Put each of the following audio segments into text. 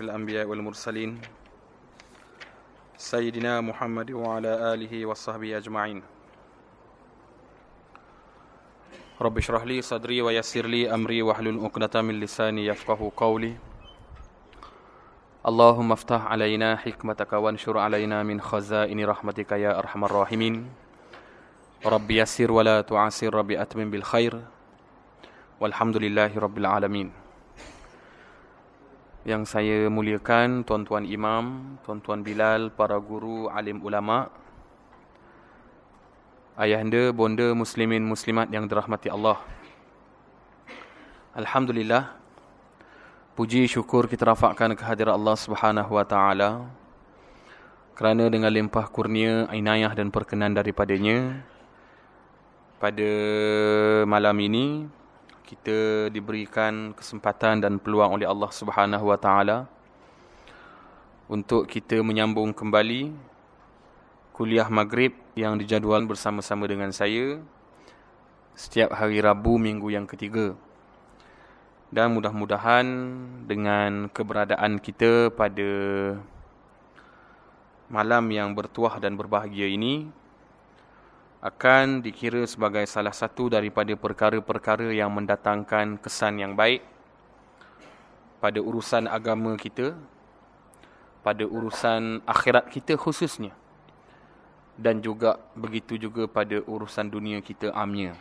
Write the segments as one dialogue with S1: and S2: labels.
S1: الأنبياء والمرسلين سيدنا محمد وعلى آله وصحبه أجمعين. رب اشرح لي صدري ويسر لي أمري واحلل عقدة من لساني يفقه قولي. اللهم افتح علينا حكمتك وانشر علينا من خزائن رحمتك يا أرحم الراحمين. رب يسر ولا تعسر رب أتمم بالخير. والحمد لله رب العالمين. Yang saya muliakan tuan-tuan imam, tuan-tuan Bilal, para guru, alim ulama, ayahanda, bonda, muslimin, muslimat yang dirahmati Allah. Alhamdulillah, puji syukur kita rafakkan kehadiran Allah Subhanahu wa taala kerana dengan limpah kurnia, inayah dan perkenan daripadanya pada malam ini kita diberikan kesempatan dan peluang oleh Allah Subhanahu Wa Taala untuk kita menyambung kembali kuliah maghrib yang dijadual bersama-sama dengan saya setiap hari Rabu minggu yang ketiga. Dan mudah-mudahan dengan keberadaan kita pada malam yang bertuah dan berbahagia ini akan dikira sebagai salah satu daripada perkara-perkara yang mendatangkan kesan yang baik pada urusan agama kita, pada urusan akhirat kita khususnya dan juga begitu juga pada urusan dunia kita amnya.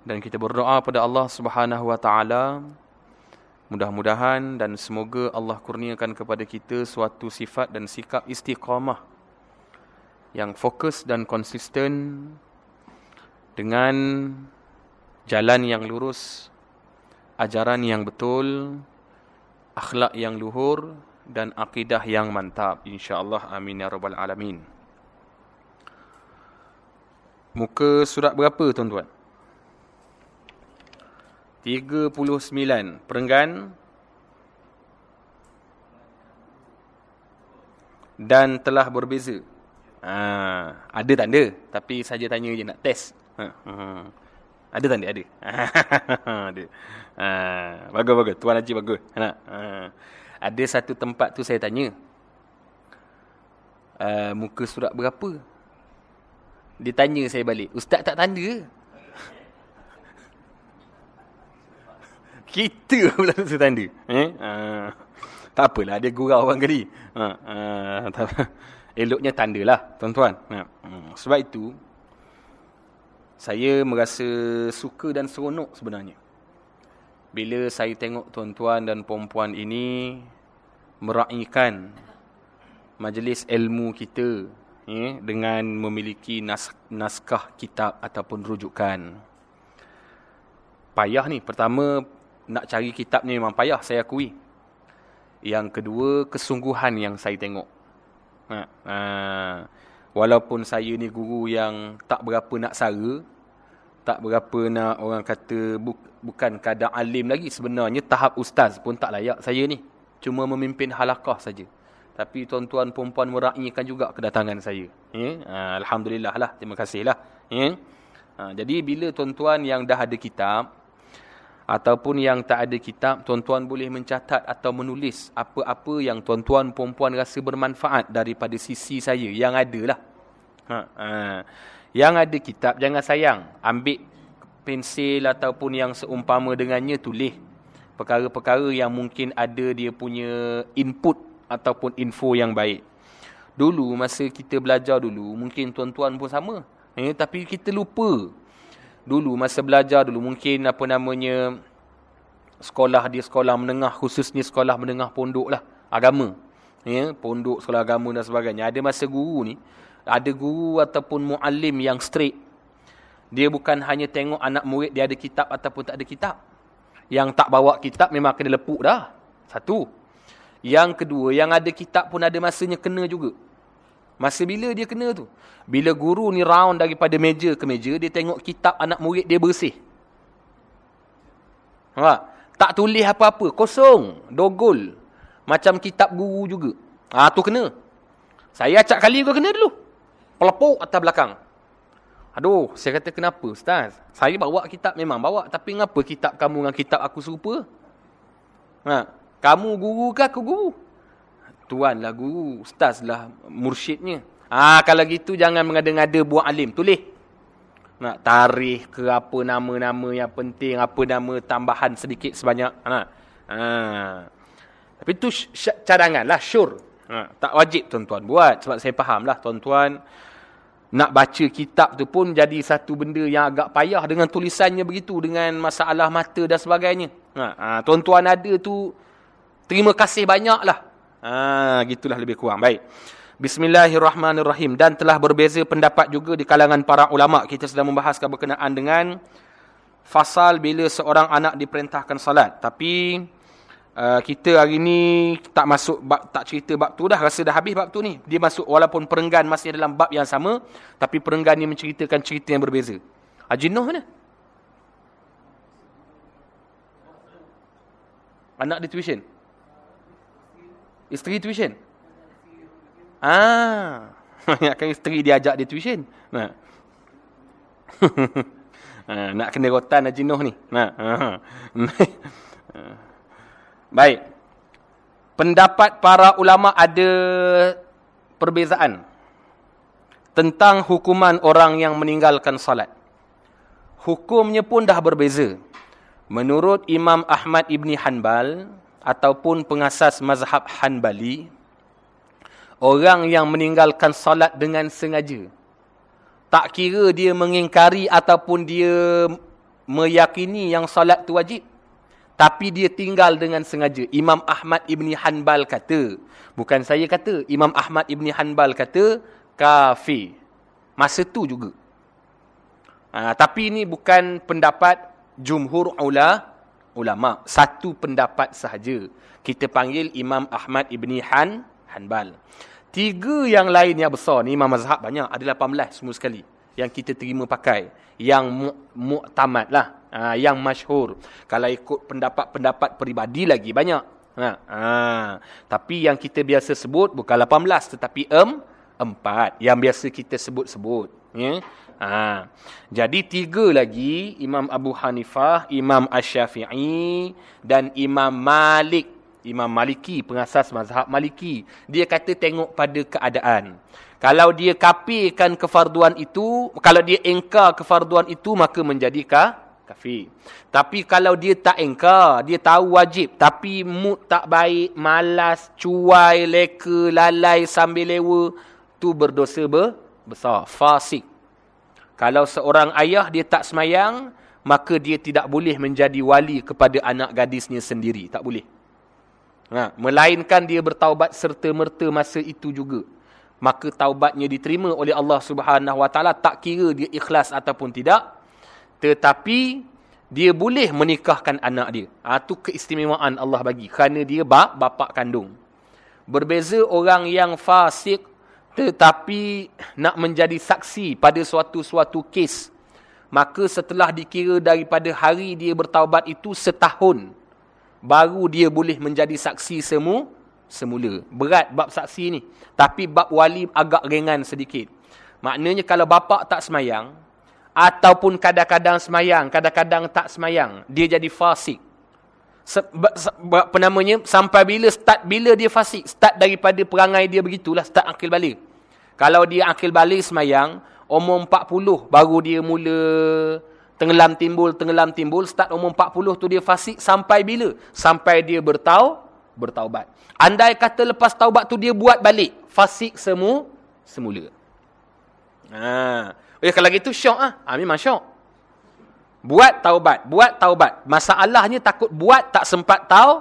S1: Dan kita berdoa pada Allah Subhanahu wa taala mudah-mudahan dan semoga Allah kurniakan kepada kita suatu sifat dan sikap istiqamah yang fokus dan konsisten dengan jalan yang lurus, ajaran yang betul, akhlak yang luhur dan akidah yang mantap insya-Allah amin ya rabbal alamin. Muka surat berapa tuan-tuan? 39 perenggan dan telah berbeza Ha, ada tanda tapi saja tanya je nak test. Ha, ha. Ada tanda ada. ada. Ha, bagus bagus. Tuan Haji bagus. Ha, ha. Ada satu tempat tu saya tanya. Uh, muka surat berapa? Dia tanya saya balik. Ustaz tak tanda? Kita pula tu tanda. Eh? Uh, tak apalah. Dia gurau orang kali. Uh, uh, tak eloknya tanda lah tuan-tuan. Ya. Hmm. Sebab itu, saya merasa suka dan seronok sebenarnya. Bila saya tengok tuan-tuan dan perempuan ini meraihkan majlis ilmu kita ya, dengan memiliki nas naskah kitab ataupun rujukan. Payah ni. Pertama, nak cari kitab ni memang payah, saya akui. Yang kedua, kesungguhan yang saya tengok. Ha, ha. Walaupun saya ni guru yang tak berapa nak sara, tak berapa nak orang kata bu bukan kadar alim lagi. Sebenarnya tahap ustaz pun tak layak saya ni. Cuma memimpin halakah saja. Tapi tuan-tuan perempuan meraihkan juga kedatangan saya. Ya? Ha, Alhamdulillah lah. Terima kasih lah. Ya? Ha, jadi bila tuan-tuan yang dah ada kitab, ataupun yang tak ada kitab, tuan-tuan boleh mencatat atau menulis apa-apa yang tuan-tuan perempuan rasa bermanfaat daripada sisi saya yang ada lah. Ha, ha. Yang ada kitab, jangan sayang. Ambil pensil ataupun yang seumpama dengannya, tulis. Perkara-perkara yang mungkin ada dia punya input ataupun info yang baik. Dulu, masa kita belajar dulu, mungkin tuan-tuan pun sama. Eh, tapi kita lupa dulu masa belajar dulu mungkin apa namanya sekolah di sekolah menengah khususnya sekolah menengah pondok lah agama. Ya pondok sekolah agama dan sebagainya. Ada masa guru ni ada guru ataupun muallim yang straight. Dia bukan hanya tengok anak murid dia ada kitab ataupun tak ada kitab. Yang tak bawa kitab memang kena lepuk dah. Satu. Yang kedua yang ada kitab pun ada masanya kena juga Masa bila dia kena tu? Bila guru ni round daripada meja ke meja, dia tengok kitab anak murid dia bersih. Ha? Tak tulis apa-apa. Kosong. Dogol. Macam kitab guru juga. Ha, tu kena. Saya acak kali juga kena dulu. Pelepuk atas belakang. Aduh, saya kata kenapa Ustaz? Saya bawa kitab memang bawa. Tapi kenapa kitab kamu dengan kitab aku serupa? Ha? Kamu guru ke aku guru? Tuan lah guru, ustaz lah mursyidnya. Ah kalau gitu jangan mengada-ngada buat alim, tulis. Nak tarikh ke apa nama-nama yang penting, apa nama tambahan sedikit sebanyak. Ha. ha. Tapi tu cadangan lah, sure. Ha. Tak wajib tuan-tuan buat sebab saya faham lah tuan-tuan nak baca kitab tu pun jadi satu benda yang agak payah dengan tulisannya begitu dengan masalah mata dan sebagainya. Ha, ha, tuan-tuan ada tu terima kasih banyaklah. Ha gitulah lebih kurang. Baik. Bismillahirrahmanirrahim dan telah berbeza pendapat juga di kalangan para ulama. Kita sedang membahaskan berkenaan dengan fasal bila seorang anak diperintahkan salat. Tapi Uh, kita hari ni tak masuk bab tak cerita bab tu dah rasa dah habis bab tu ni dia masuk walaupun perenggan masih dalam bab yang sama tapi perenggan ni menceritakan cerita yang berbeza Haji Noh mana anak di tuition isteri tuition ah kan isteri dia ajak dia tuition nah ha, nak kena rotan Haji Noh ni nah ha. Baik. Pendapat para ulama ada perbezaan tentang hukuman orang yang meninggalkan salat. Hukumnya pun dah berbeza. Menurut Imam Ahmad Ibni Hanbal ataupun pengasas mazhab Hanbali, orang yang meninggalkan salat dengan sengaja, tak kira dia mengingkari ataupun dia meyakini yang salat tu wajib, tapi dia tinggal dengan sengaja. Imam Ahmad Ibni Hanbal kata. Bukan saya kata. Imam Ahmad Ibni Hanbal kata. Kafir. Masa tu juga. Ha, tapi ini bukan pendapat jumhur ula, ulama. Satu pendapat sahaja. Kita panggil Imam Ahmad Ibni Han, Hanbal. Tiga yang lain yang besar ni Imam Mazhab banyak. Ada 18 semua sekali. Yang kita terima pakai. Yang mu'tamad lah ha, yang masyhur. Kalau ikut pendapat-pendapat peribadi lagi banyak. Ha, ha. Tapi yang kita biasa sebut bukan 18 tetapi em, 4 yang biasa kita sebut-sebut. Ya? Ha. Jadi tiga lagi Imam Abu Hanifah, Imam Ash-Syafi'i dan Imam Malik. Imam Maliki, pengasas mazhab Maliki. Dia kata tengok pada keadaan. Kalau dia kapirkan kefarduan itu, kalau dia engkar kefarduan itu, maka menjadikah kafir. Tapi kalau dia tak engkar, dia tahu wajib. Tapi mood tak baik, malas, cuai, leka, lalai, sambil lewa. tu berdosa ber besar. Fasik. Kalau seorang ayah dia tak semayang, maka dia tidak boleh menjadi wali kepada anak gadisnya sendiri. Tak boleh. Ha, melainkan dia bertaubat serta-merta masa itu juga. Maka taubatnya diterima oleh Allah Taala tak kira dia ikhlas ataupun tidak tetapi dia boleh menikahkan anak dia. Itu ha, keistimewaan Allah bagi. Kerana dia bap, bapak kandung. Berbeza orang yang fasik tetapi nak menjadi saksi pada suatu-suatu kes. Maka setelah dikira daripada hari dia bertaubat itu setahun. Baru dia boleh menjadi saksi semu, semula. Berat bab saksi ni. Tapi bab wali agak ringan sedikit. Maknanya kalau bapak tak semayang, ataupun kadang-kadang semayang, kadang-kadang tak semayang, dia jadi fasik. Apa namanya? Sampai bila start bila dia fasik? Start daripada perangai dia begitulah, start akil balik. Kalau dia akil balik semayang, umur 40 baru dia mula tenggelam timbul, tenggelam timbul, start umur 40 tu dia fasik sampai bila? Sampai dia bertau, bertaubat. Andai kata lepas taubat tu dia buat balik, fasik semu, semula. Haa. Eh kalau gitu syok ah. Ha, memang syok. Buat taubat, buat taubat. Masalahnya takut buat tak sempat tahu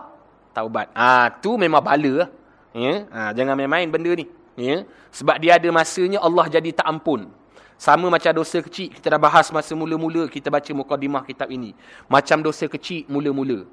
S1: taubat. Ah ha, tu memang bala lah. Ya, ha, jangan main-main benda ni. Ya, sebab dia ada masanya Allah jadi tak ampun. Sama macam dosa kecil kita dah bahas masa mula-mula kita baca mukadimah kitab ini. Macam dosa kecil mula-mula.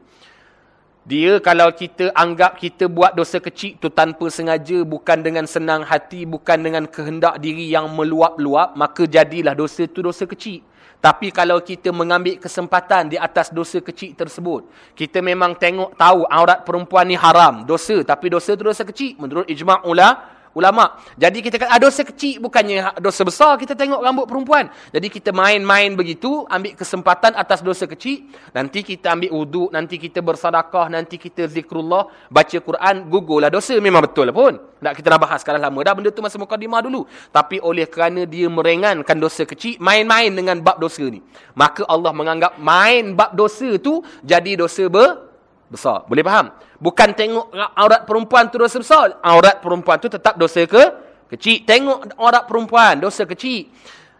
S1: Dia kalau kita anggap kita buat dosa kecil tu tanpa sengaja, bukan dengan senang hati, bukan dengan kehendak diri yang meluap-luap, maka jadilah dosa tu dosa kecil. Tapi kalau kita mengambil kesempatan di atas dosa kecil tersebut, kita memang tengok tahu aurat perempuan ni haram, dosa, tapi dosa tu dosa kecil. Menurut ijma' ula, ulama. Jadi kita kata ah, dosa kecil bukannya dosa besar kita tengok rambut perempuan. Jadi kita main-main begitu, ambil kesempatan atas dosa kecil, nanti kita ambil wuduk, nanti kita bersedekah, nanti kita zikrullah, baca Quran, gugurlah dosa memang betul pun. Tak kita nak bahas sekarang lama dah benda tu masa mukadimah dulu. Tapi oleh kerana dia meringankan dosa kecil, main-main dengan bab dosa ni. Maka Allah menganggap main bab dosa tu jadi dosa ber besar. Boleh faham? Bukan tengok aurat perempuan tu dosa besar. Aurat perempuan tu tetap dosa ke? Kecil. Tengok aurat perempuan, dosa kecil.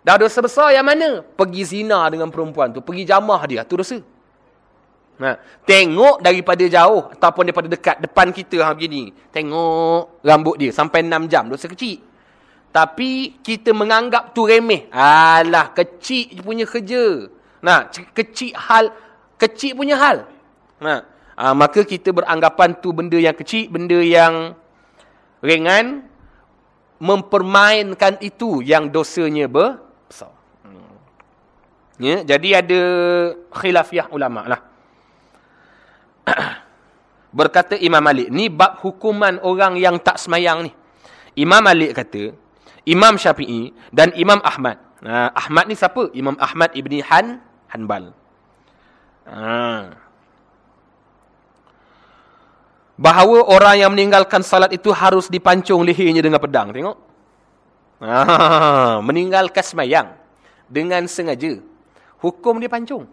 S1: Dah dosa besar yang mana? Pergi zina dengan perempuan tu. Pergi jamah dia. Tu dosa. Nah, tengok daripada jauh ataupun daripada dekat depan kita ha begini. Tengok rambut dia sampai 6 jam dosa kecil. Tapi kita menganggap tu remeh. Alah, kecil punya kerja. Nah, kecil hal kecil punya hal. Nah, uh, maka kita beranggapan tu benda yang kecil, benda yang ringan, mempermainkan itu yang dosanya besar. Hmm. Ya, jadi ada khilafiah ulama lah. Berkata Imam Malik, ni bab hukuman orang yang tak semayang ni. Imam Malik kata, Imam Syafi'i dan Imam Ahmad. Uh, Ahmad ni siapa? Imam Ahmad ibni Han Hanbal. Uh, bahawa orang yang meninggalkan salat itu harus dipancung lehernya dengan pedang. Tengok. Ah, meninggalkan semayang dengan sengaja. Hukum dia pancung.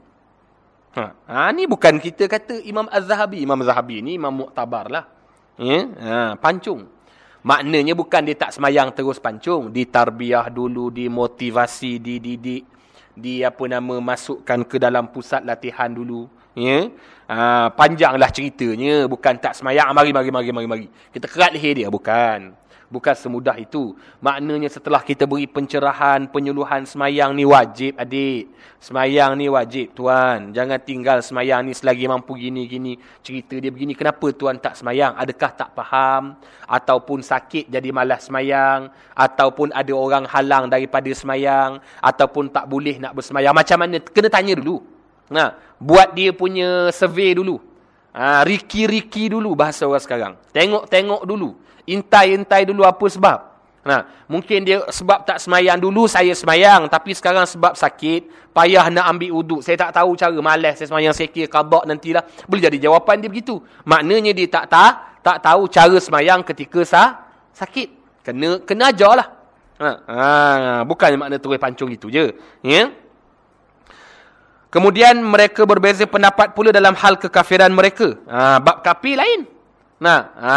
S1: Ha, ha, ni bukan kita kata Imam Az-Zahabi. Imam Az-Zahabi ni Imam Muqtabar lah. Ya? Ha, pancung. Maknanya bukan dia tak semayang terus pancung. Ditarbiah dulu, dimotivasi, dididik. Di apa nama, masukkan ke dalam pusat latihan dulu. Ya? Ha, panjanglah ceritanya. Bukan tak semayang. Mari, mari, mari, mari, mari. Kita kerat leher dia. Bukan. Bukan semudah itu. Maknanya setelah kita beri pencerahan, penyuluhan semayang ni wajib adik. Semayang ni wajib tuan. Jangan tinggal semayang ni selagi mampu gini-gini. Cerita dia begini. Kenapa tuan tak semayang? Adakah tak faham? Ataupun sakit jadi malas semayang? Ataupun ada orang halang daripada semayang? Ataupun tak boleh nak bersemayang? Macam mana? Kena tanya dulu. Nah, buat dia punya survey dulu. Ha, riki-riki dulu bahasa orang sekarang. Tengok-tengok dulu. Intai-intai dulu apa sebab. Nah, mungkin dia sebab tak semayang dulu saya semayang tapi sekarang sebab sakit, payah nak ambil wuduk. Saya tak tahu cara, malas saya semayang sekir qada nantilah. Boleh jadi jawapan dia begitu. Maknanya dia tak tak tak tahu cara semayang ketika sah, sakit. Kena kena ajarlah. Ha, ha bukan makna terus pancung itu je, ya. Kemudian mereka berbeza pendapat pula dalam hal kekafiran mereka. Ha, bab kafir lain. Nah, ha,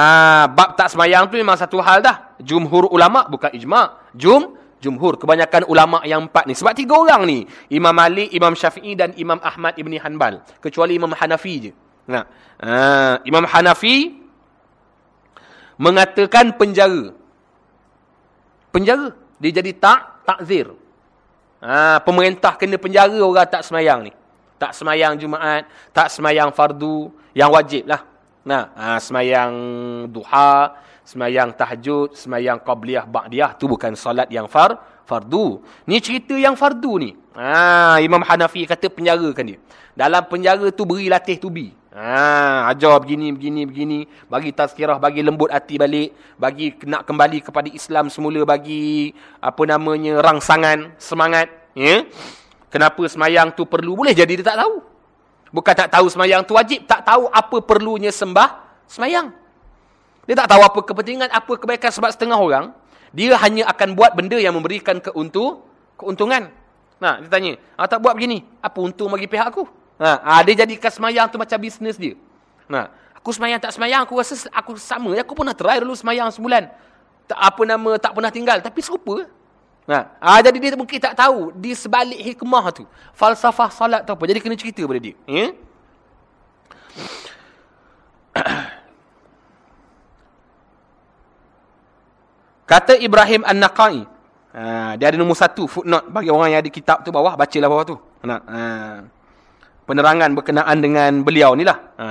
S1: bab tak semayang tu memang satu hal dah. Jumhur ulama bukan ijma. Jum jumhur kebanyakan ulama yang empat ni. Sebab tiga orang ni, Imam Malik, Imam Syafi'i dan Imam Ahmad Ibni Hanbal. Kecuali Imam Hanafi je. Nah, ha, Imam Hanafi mengatakan penjara. Penjara. Dia jadi tak takzir. Ha, pemerintah kena penjara orang tak semayang ni. Tak semayang Jumaat, tak semayang fardu, yang wajib lah. Nah, ha, semayang duha, semayang tahajud, semayang qabliyah, ba'diyah, tu bukan solat yang far, fardu. Ni cerita yang fardu ni. Ha, Imam Hanafi kata penjarakan dia. Dalam penjara tu beri latih tubi. Ha, ajar begini, begini, begini. Bagi tazkirah, bagi lembut hati balik. Bagi nak kembali kepada Islam semula. Bagi apa namanya rangsangan, semangat. Ya? Kenapa semayang tu perlu? Boleh jadi dia tak tahu. Bukan tak tahu semayang tu wajib. Tak tahu apa perlunya sembah semayang. Dia tak tahu apa kepentingan, apa kebaikan sebab setengah orang. Dia hanya akan buat benda yang memberikan keuntung, keuntungan. Nah, dia tanya, ah, tak buat begini. Apa untung bagi pihak aku? Ha, ha, dia jadikan semayang tu macam bisnes dia. Ha, aku semayang tak semayang, aku rasa aku sama. Aku pernah try dulu semayang sebulan. Tak apa nama, tak pernah tinggal. Tapi serupa. Ha, ha, jadi dia mungkin tak tahu. Di sebalik hikmah tu. Falsafah salat tu apa. Jadi kena cerita pada dia. Ya? Kata Ibrahim An-Naqai. Ha, dia ada nombor satu footnote. Bagi orang yang ada kitab tu bawah, bacalah bawah tu. Ha, penerangan berkenaan dengan beliau ni lah. Ha.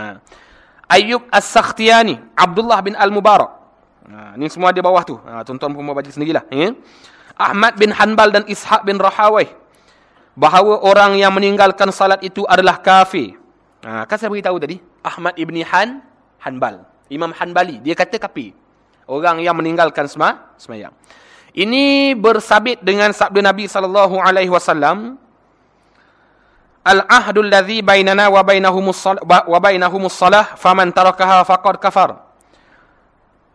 S1: Ayyub As-Sakhtiyani, Abdullah bin Al-Mubarak. Ha. Ni semua di bawah tu. Ha. Tuan-tuan pun baca sendirilah. Ya. Ahmad bin Hanbal dan Ishaq bin Rahawai. Bahawa orang yang meninggalkan salat itu adalah kafir. Ha. Kan saya beritahu tadi. Ahmad ibni Han, Hanbal. Imam Hanbali. Dia kata kafir. Orang yang meninggalkan semayang. Ini bersabit dengan sabda Nabi sallallahu alaihi wasallam Al-ahdul ladzi bainana wa bainahumus wa bainahumus salah faman tarakaha faqad kafar.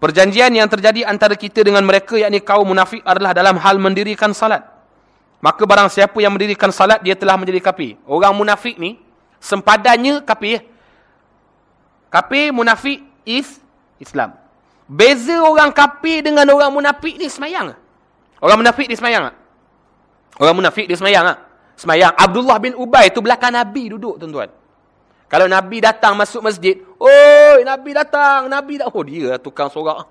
S1: Perjanjian yang terjadi antara kita dengan mereka yakni kaum munafik adalah dalam hal mendirikan salat. Maka barang siapa yang mendirikan salat dia telah menjadi kafir. Orang munafik ni sempadannya kafir. Kafir munafik is Islam. Beza orang kafir dengan orang munafik ni semayang. Orang munafik dia semayang? Orang munafik dia semayang tak? Semayang. Abdullah bin Ubay tu belakang Nabi duduk tuan-tuan. Kalau Nabi datang masuk masjid, oi Nabi datang, Nabi dah. Oh dia tukang sorak.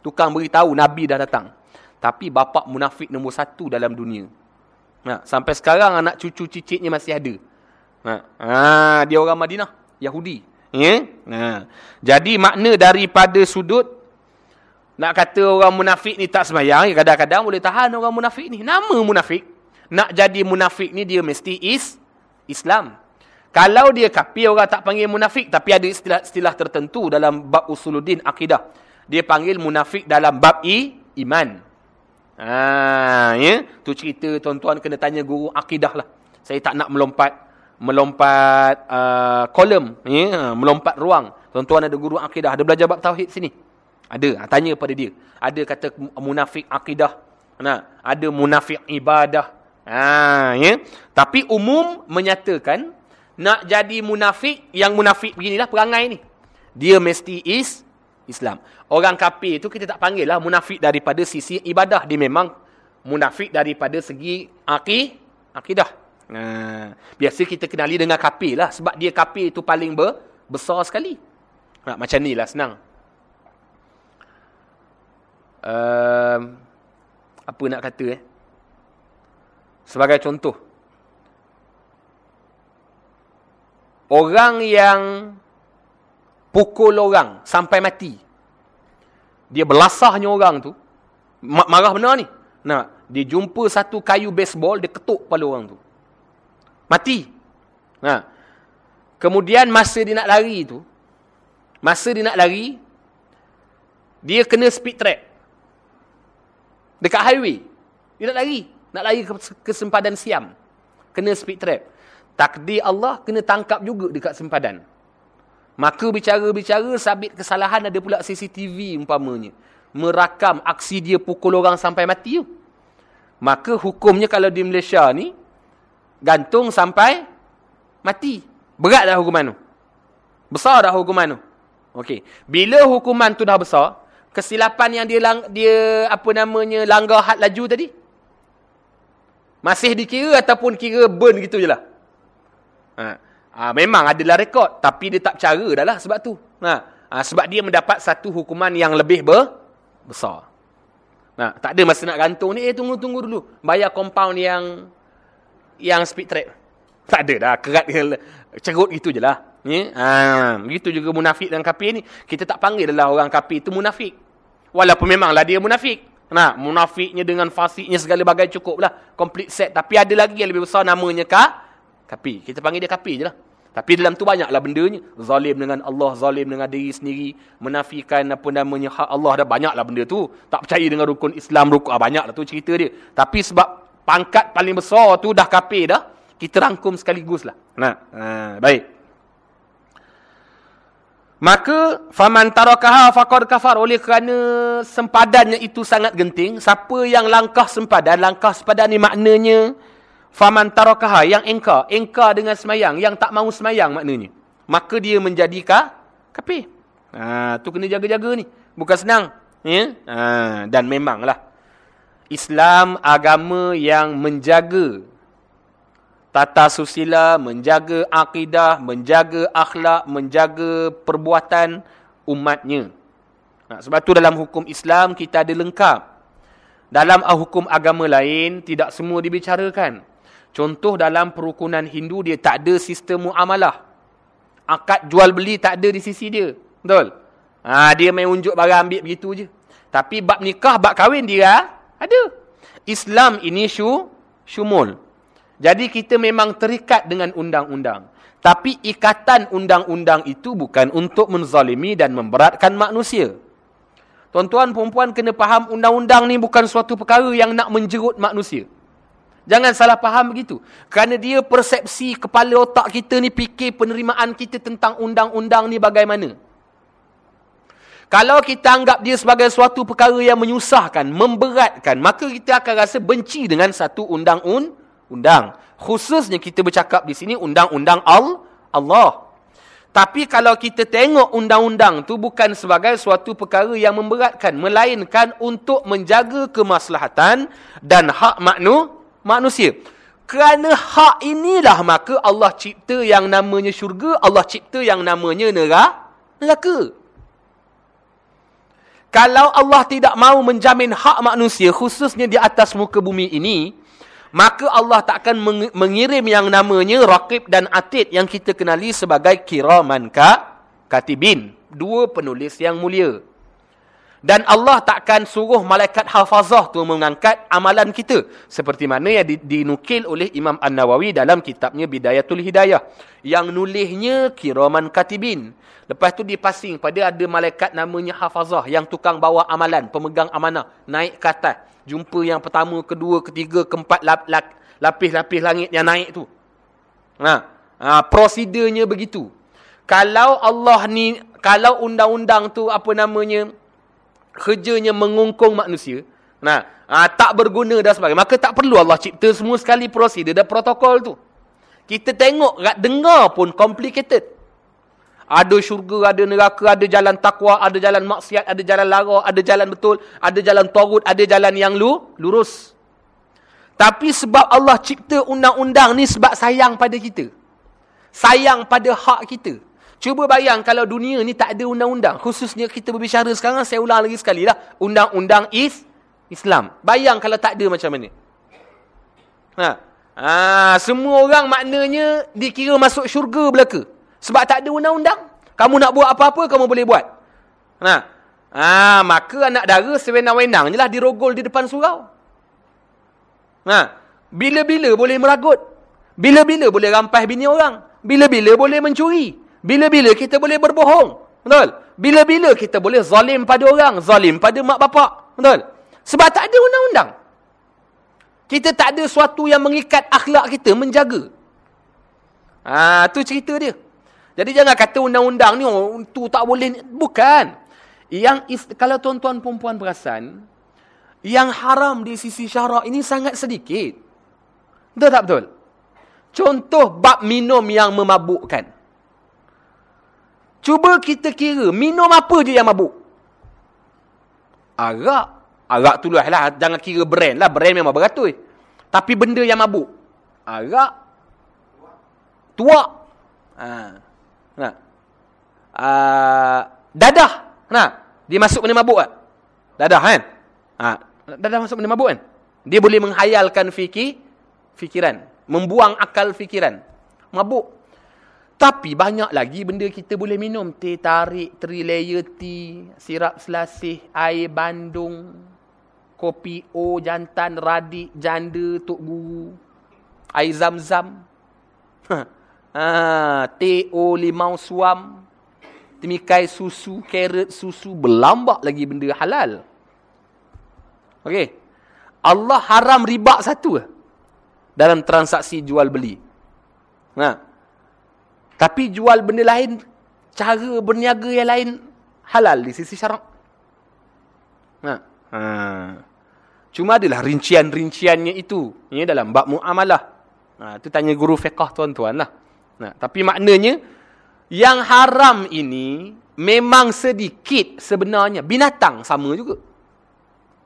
S1: Tukang beritahu Nabi dah datang. Tapi bapa munafik nombor satu dalam dunia. Nah, sampai sekarang anak cucu cicitnya masih ada. Nah, ha, dia orang Madinah, Yahudi. Ya? Nah. Jadi makna daripada sudut nak kata orang munafik ni tak semayang, kadang-kadang boleh tahan orang munafik ni. Nama munafik nak jadi munafik ni dia mesti is Islam. Kalau dia kafir orang tak panggil munafik tapi ada istilah-istilah tertentu dalam bab usuluddin akidah. Dia panggil munafik dalam bab i iman. Ha ya, tu cerita tuan-tuan kena tanya guru akidah lah. Saya tak nak melompat melompat uh, kolom ya, melompat ruang. Tuan-tuan ada guru akidah, ada belajar bab tauhid sini. Ada, ha, tanya pada dia. Ada kata munafik akidah. Nah, ada munafik ibadah. Ha, ya? Tapi umum menyatakan nak jadi munafik, yang munafik beginilah perangai ni. Dia mesti is Islam. Orang kafir itu kita tak panggil lah munafik daripada sisi ibadah. Dia memang munafik daripada segi aki, akidah. Ha, biasa kita kenali dengan kafir lah. Sebab dia kafir itu paling ber, besar sekali. Ha, macam ni lah senang. Uh, apa nak kata eh? Sebagai contoh. Orang yang pukul orang sampai mati. Dia belasahnya orang tu. Marah benar ni. Nah, dia jumpa satu kayu baseball, dia ketuk kepala orang tu. Mati. Nah. Kemudian masa dia nak lari tu, masa dia nak lari, dia kena speed trap. Dekat highway. Dia nak lari. Nak lari ke sempadan Siam. Kena speed trap. Takdir Allah kena tangkap juga dekat sempadan. Maka bicara-bicara sabit kesalahan ada pula CCTV umpamanya. Merakam aksi dia pukul orang sampai mati. Maka hukumnya kalau di Malaysia ni. Gantung sampai mati. Berat dah hukuman tu. Besar dah hukuman tu. Okey. Bila hukuman tu dah besar. Kesilapan yang dia dia apa namanya langgar had laju tadi. Masih dikira ataupun kira burn gitu je lah. Ha. Ha, memang adalah rekod. Tapi dia tak cara dah lah sebab tu. Ha. Ha, sebab dia mendapat satu hukuman yang lebih ber besar. Ha. Tak ada masa nak gantung ni. Eh tunggu-tunggu dulu. Bayar compound yang yang speed trap. Tak ada dah. Kerat cerut gitu je lah. Ya? Ha. Begitu juga munafik dan kapir ni. Kita tak panggil adalah orang kapir tu munafik. Walaupun memanglah dia munafik. Nah, munafiknya dengan fasiknya segala bagai cukup lah. Complete set. Tapi ada lagi yang lebih besar namanya ka? Kapi. Kita panggil dia kapi je lah. Tapi dalam tu banyaklah bendanya. Zalim dengan Allah, zalim dengan diri sendiri. Menafikan apa namanya hak Allah. Dah banyaklah benda tu. Tak percaya dengan rukun Islam, rukun. Ah, banyaklah tu cerita dia. Tapi sebab pangkat paling besar tu dah kapi dah. Kita rangkum sekaligus lah. Nah, ha, baik. Maka faman tarakaha faqad kafar. Oleh kerana sempadannya itu sangat genting siapa yang langkah sempadan langkah sempadan ni maknanya faman tarakaha yang engkar engkar dengan semayang yang tak mahu semayang maknanya. Maka dia menjadi ka kafir ha tu kena jaga-jaga ni bukan senang ya? Ha dan memanglah Islam agama yang menjaga tata susila, menjaga akidah, menjaga akhlak, menjaga perbuatan umatnya. Nah, sebab tu dalam hukum Islam kita ada lengkap. Dalam hukum agama lain tidak semua dibicarakan. Contoh dalam perukunan Hindu dia tak ada sistem muamalah. Akad jual beli tak ada di sisi dia. Betul? Ha, dia main unjuk barang ambil begitu je. Tapi bab nikah, bab kahwin dia ada. Islam ini syu, syumul. Jadi kita memang terikat dengan undang-undang. Tapi ikatan undang-undang itu bukan untuk menzalimi dan memberatkan manusia. Tuan-tuan, perempuan kena faham undang-undang ni bukan suatu perkara yang nak menjerut manusia. Jangan salah faham begitu. Kerana dia persepsi kepala otak kita ni fikir penerimaan kita tentang undang-undang ni bagaimana. Kalau kita anggap dia sebagai suatu perkara yang menyusahkan, memberatkan, maka kita akan rasa benci dengan satu undang-undang. Khususnya kita bercakap di sini undang-undang Allah. Tapi kalau kita tengok undang-undang tu bukan sebagai suatu perkara yang memberatkan. Melainkan untuk menjaga kemaslahatan dan hak maknu, manusia. Kerana hak inilah maka Allah cipta yang namanya syurga. Allah cipta yang namanya neraka. Kalau Allah tidak mahu menjamin hak manusia khususnya di atas muka bumi ini maka Allah tak akan mengirim yang namanya Raqib dan Atid yang kita kenali sebagai kiraman ka katibin, dua penulis yang mulia. Dan Allah takkan suruh malaikat hafazah tu mengangkat amalan kita seperti mana yang dinukil oleh Imam An-Nawawi dalam kitabnya Bidayatul Hidayah yang nulisnya kiraman katibin. Lepas tu dipasing pada ada malaikat namanya hafazah yang tukang bawa amalan, pemegang amanah, naik ke atas jumpa yang pertama, kedua, ketiga, keempat lapis-lapis langit yang naik tu. Ha, ha prosedurnya begitu. Kalau Allah ni kalau undang-undang tu apa namanya kerjanya mengungkung manusia, nah, ha, tak berguna dan sebagainya, maka tak perlu Allah cipta semua sekali prosedur dan protokol tu. Kita tengok, dengar pun complicated. Ada syurga, ada neraka, ada jalan takwa, ada jalan maksiat, ada jalan lara, ada jalan betul, ada jalan torut, ada jalan yang lu, lurus. Tapi sebab Allah cipta undang-undang ni sebab sayang pada kita. Sayang pada hak kita. Cuba bayang kalau dunia ni tak ada undang-undang. Khususnya kita berbicara sekarang, saya ulang lagi sekali lah. Undang-undang is Islam. Bayang kalau tak ada macam mana. Ha. Ha, semua orang maknanya dikira masuk syurga belaka. Sebab tak ada undang-undang. Kamu nak buat apa-apa, kamu boleh buat. Nah, ha, maka anak dara sewenang-wenang je lah dirogol di depan surau. Bila-bila boleh meragut. Bila-bila boleh rampas bini orang. Bila-bila boleh mencuri. Bila-bila kita boleh berbohong. Betul? Bila-bila kita boleh zalim pada orang. Zalim pada mak bapak. Betul? Sebab tak ada undang-undang. Kita tak ada sesuatu yang mengikat akhlak kita, menjaga. Ah, tu cerita dia. Jadi jangan kata undang-undang ni oh, tu tak boleh bukan. Yang kalau tuan-tuan perempuan perasan yang haram di sisi syarak ini sangat sedikit. Betul tak betul? Contoh bab minum yang memabukkan. Cuba kita kira minum apa je yang mabuk? Arak. Arak tu lah, lah. Jangan kira brand lah. Brand memang beratus. Tapi benda yang mabuk. Arak. Tuak. Haa. Nah. Uh, dadah. Nah. Dia masuk benda mabuk tak? Dadah kan? Ha. Dadah masuk benda mabuk kan? Dia boleh menghayalkan fikir, fikiran. Membuang akal fikiran. Mabuk. Tapi banyak lagi benda kita boleh minum. Teh tarik, three layer tea, sirap selasih, air bandung, kopi O, jantan, radik, janda, tok guru, air zam-zam. Ha, teo limau suam. Temikai susu, carrot susu. Berlambak lagi benda halal. Okey. Allah haram riba satu dalam transaksi jual beli. Ha. Tapi jual benda lain, cara berniaga yang lain halal di sisi syarak. Ha. Ha. Cuma adalah rincian-rinciannya itu. Ini dalam bab muamalah. Ha, itu tanya guru fiqah tuan-tuan lah. Nah, tapi maknanya yang haram ini memang sedikit sebenarnya binatang sama juga.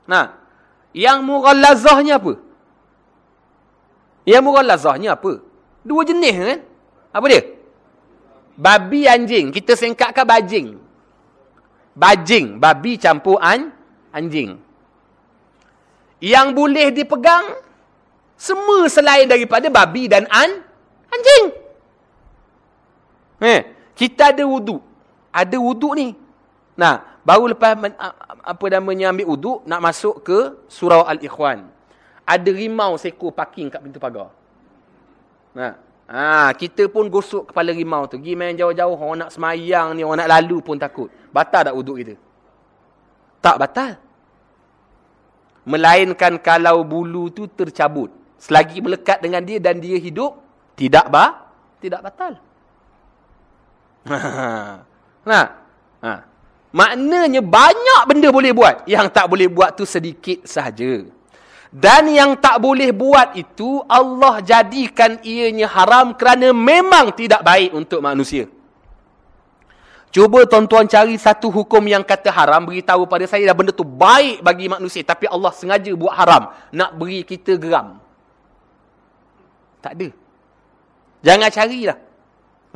S1: Nah, yang mughallazahnya apa? Yang mughallazahnya apa? Dua jenis kan? Apa dia? Babi anjing, kita singkatkan bajing. Bajing, babi campur an anjing. Yang boleh dipegang semua selain daripada babi dan an anjing. Eh, kita ada wuduk. Ada wuduk ni. Nah, baru lepas apa namanya ambil wuduk nak masuk ke surau al-ikhwan. Ada rimau seekor parking kat pintu pagar. Nah, ha, kita pun gosok kepala rimau tu. Pergi main jauh-jauh orang nak semayang ni, orang nak lalu pun takut. Batal tak wuduk kita? tak batal. Melainkan kalau bulu tu tercabut. Selagi melekat dengan dia dan dia hidup, tidak ba, tidak batal. nah, ha. Maknanya banyak benda boleh buat. Yang tak boleh buat tu sedikit sahaja. Dan yang tak boleh buat itu, Allah jadikan ianya haram kerana memang tidak baik untuk manusia. Cuba tuan-tuan cari satu hukum yang kata haram, beritahu pada saya dah benda tu baik bagi manusia. Tapi Allah sengaja buat haram, nak beri kita geram. Tak ada. Jangan carilah.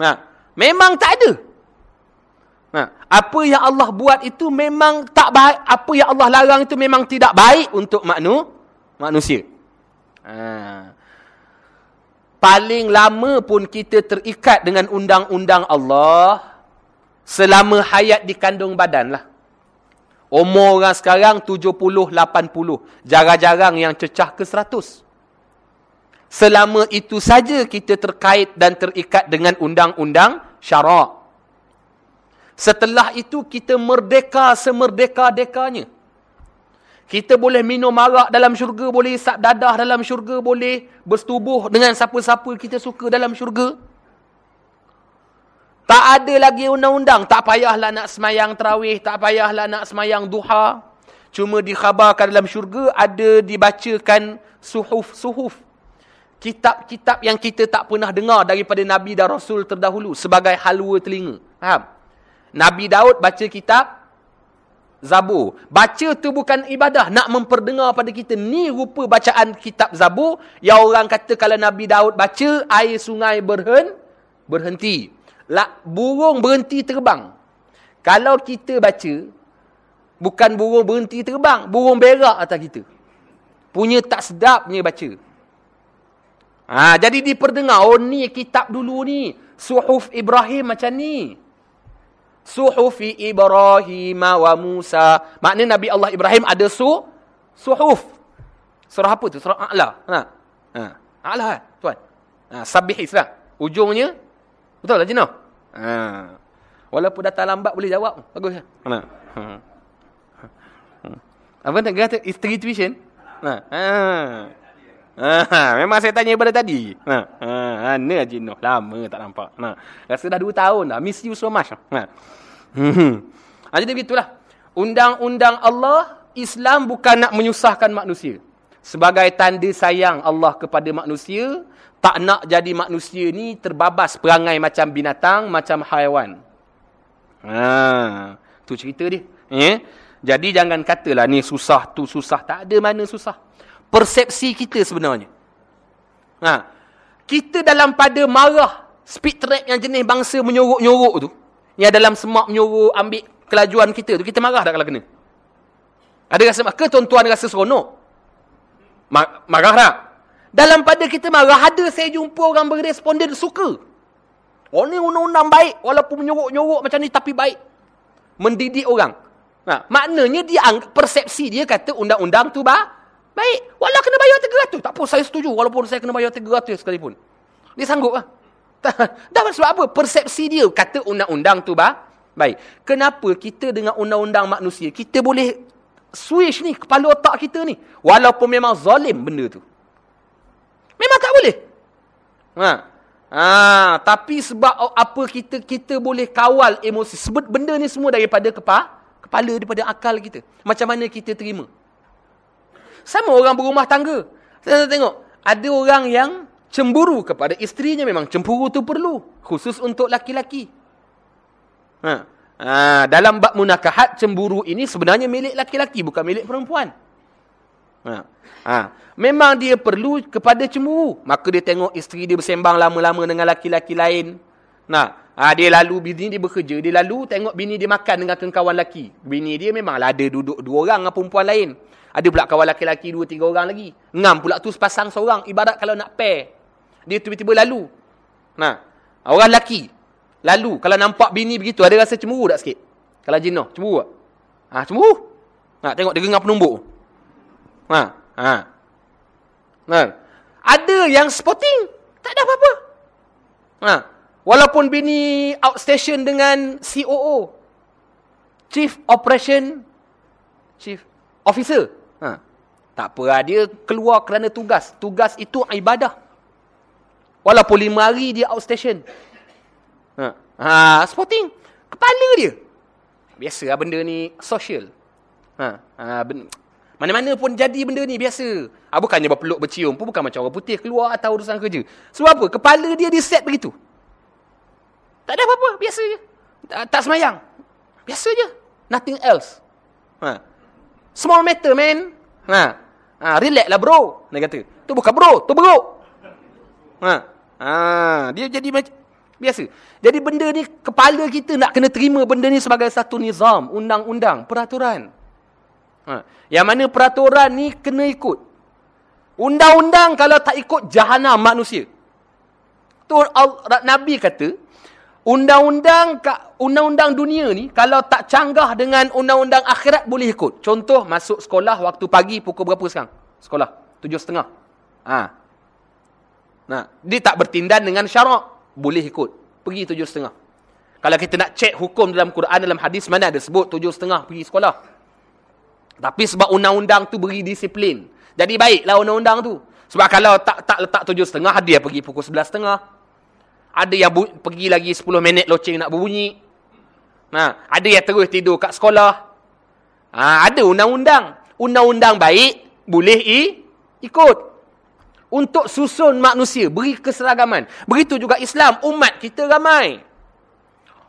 S1: Ha. Memang tak ada. Ha. Apa yang Allah buat itu memang tak baik. Apa yang Allah larang itu memang tidak baik untuk maknu, manusia. Ha. Paling lama pun kita terikat dengan undang-undang Allah selama hayat di kandung badan lah. Umur orang sekarang 70-80. Jarang-jarang yang cecah ke 100. Selama itu saja kita terkait dan terikat dengan undang-undang syarak. Setelah itu kita merdeka semerdeka-dekanya. Kita boleh minum arak dalam syurga, boleh isap dadah dalam syurga, boleh bersetubuh dengan siapa-siapa kita suka dalam syurga. Tak ada lagi undang-undang. Tak payahlah nak semayang terawih. Tak payahlah nak semayang duha. Cuma dikhabarkan dalam syurga ada dibacakan suhuf-suhuf. Kitab-kitab yang kita tak pernah dengar daripada Nabi dan Rasul terdahulu. Sebagai halwa telinga. Faham? Nabi Daud baca kitab Zabur. Baca tu bukan ibadah. Nak memperdengar pada kita. Ni rupa bacaan kitab Zabur. Yang orang kata kalau Nabi Daud baca, air sungai berhen, berhenti lah, burung berhenti terbang. Kalau kita baca, bukan burung berhenti terbang, burung berak atas kita. Punya tak sedapnya baca. Ha, jadi diperdengar, oh ni kitab dulu ni. Suhuf Ibrahim macam ni. Suhufi Ibrahim wa Musa. Maknanya Nabi Allah Ibrahim ada su suhuf. Surah apa tu? Surah A'la. Ha. Ha. A'la, ha, tuan. Ha, sabih Islam. Ujungnya Betul lah Jino? Ha. Walaupun datang lambat boleh jawab. Bagus. Ha. Ha. Apa nak kata? Isteri tuition? Ha. Ha. Ha. Memang saya tanya pada tadi. Ha. Ha. Mana Jino? Lama tak nampak. Ha. Rasa dah 2 tahun dah. Miss you so much. Ha. Hmm. Ha. Jadi begitulah. Undang-undang Allah, Islam bukan nak menyusahkan manusia. Sebagai tanda sayang Allah kepada manusia, tak nak jadi manusia ni terbabas perangai macam binatang, macam haiwan. Ha, tu cerita dia. Eh? Jadi jangan katalah ni susah, tu susah. Tak ada mana susah. Persepsi kita sebenarnya. Ha. Kita dalam pada marah speed track yang jenis bangsa menyorok-nyorok tu. Yang dalam semak menyorok ambil kelajuan kita tu. Kita marah tak kalau kena? Ada rasa, ke tuan-tuan rasa seronok? Marah tak? Dalam pada kita marah, ada saya jumpa orang beresponden suka. Oh ni undang-undang baik. Walaupun menyorok-nyorok macam ni, tapi baik. Mendidik orang. Ha, maknanya dia persepsi dia kata undang-undang tu bah, baik. Walau kena bayar 300. Tak apa, saya setuju. Walaupun saya kena bayar 300 sekalipun. Dia sanggup lah. Dah sebab apa? Persepsi dia kata undang-undang tu bah, baik. Kenapa kita dengan undang-undang manusia, kita boleh switch ni kepala otak kita ni. Walaupun memang zalim benda tu. Memang tak boleh. Ha. Ha, tapi sebab apa kita kita boleh kawal emosi. Sebut benda ni semua daripada kepa, kepala daripada akal kita. Macam mana kita terima. Sama orang berumah tangga. Saya tengok ada orang yang cemburu kepada isterinya memang cemburu tu perlu khusus untuk laki-laki. Ha. Ha, dalam bab munakahat cemburu ini sebenarnya milik laki-laki bukan milik perempuan. Ha. Ha. Memang dia perlu kepada cemburu. Maka dia tengok isteri dia bersembang lama-lama dengan laki-laki lain. Nah, ha, dia lalu bini dia bekerja, dia lalu tengok bini dia makan dengan kawan laki. Bini dia memanglah ada duduk dua orang dengan perempuan lain. Ada pula kawan laki-laki dua tiga orang lagi. Ngam pula tu sepasang seorang ibarat kalau nak pair. Dia tiba-tiba lalu. Nah, orang laki lalu kalau nampak bini begitu ada rasa cemburu tak sikit? Kalau jenuh, cemburu tak? Ha, cemburu. Ha, tengok dia gengar penumbuk. Ha, ha. Ha. Ada yang sporting, tak ada apa-apa. Ha. Walaupun bini outstation dengan COO, Chief Operation chief officer. Ha. Tak apa lah. Dia keluar kerana tugas. Tugas itu ibadah. Walaupun lima hari dia outstation. Ha. Ha. Sporting. Kepala dia. Biasa lah benda ni social. Ha. Ha. Mana-mana pun jadi benda ni biasa. Ha. Bukannya berpeluk bercium pun bukan macam orang putih keluar atau urusan kerja. Sebab apa? Kepala dia di set begitu. Tak ada apa-apa. Biasa je. Tak, tak semayang. Biasa je. Nothing else. Ha. Small matter, man. Ha. Ha, relax lah, bro. Dia kata. Tu bukan bro. Tu bro. Ha. Ha. Dia jadi macam... Biasa. Jadi benda ni, kepala kita nak kena terima benda ni sebagai satu nizam. Undang-undang. Peraturan. Ha. Yang mana peraturan ni kena ikut. Undang-undang kalau tak ikut jahanam manusia. Tu Nabi kata, Undang-undang undang-undang dunia ni kalau tak canggah dengan undang-undang akhirat boleh ikut. Contoh masuk sekolah waktu pagi pukul berapa sekarang? Sekolah tujuh setengah. Ha. Nah, dia tak bertindan dengan syarak boleh ikut. Pergi tujuh setengah. Kalau kita nak cek hukum dalam Quran dalam hadis mana ada sebut tujuh setengah pergi sekolah. Tapi sebab undang-undang tu beri disiplin. Jadi baiklah undang-undang tu. Sebab kalau tak tak letak tujuh setengah dia pergi pukul sebelas setengah. Ada yang pergi lagi 10 minit loceng nak berbunyi. Ha, ada yang terus tidur kat sekolah. Ha, ada undang-undang. Undang-undang baik, boleh i, ikut. Untuk susun manusia, beri keseragaman. Begitu juga Islam, umat kita ramai.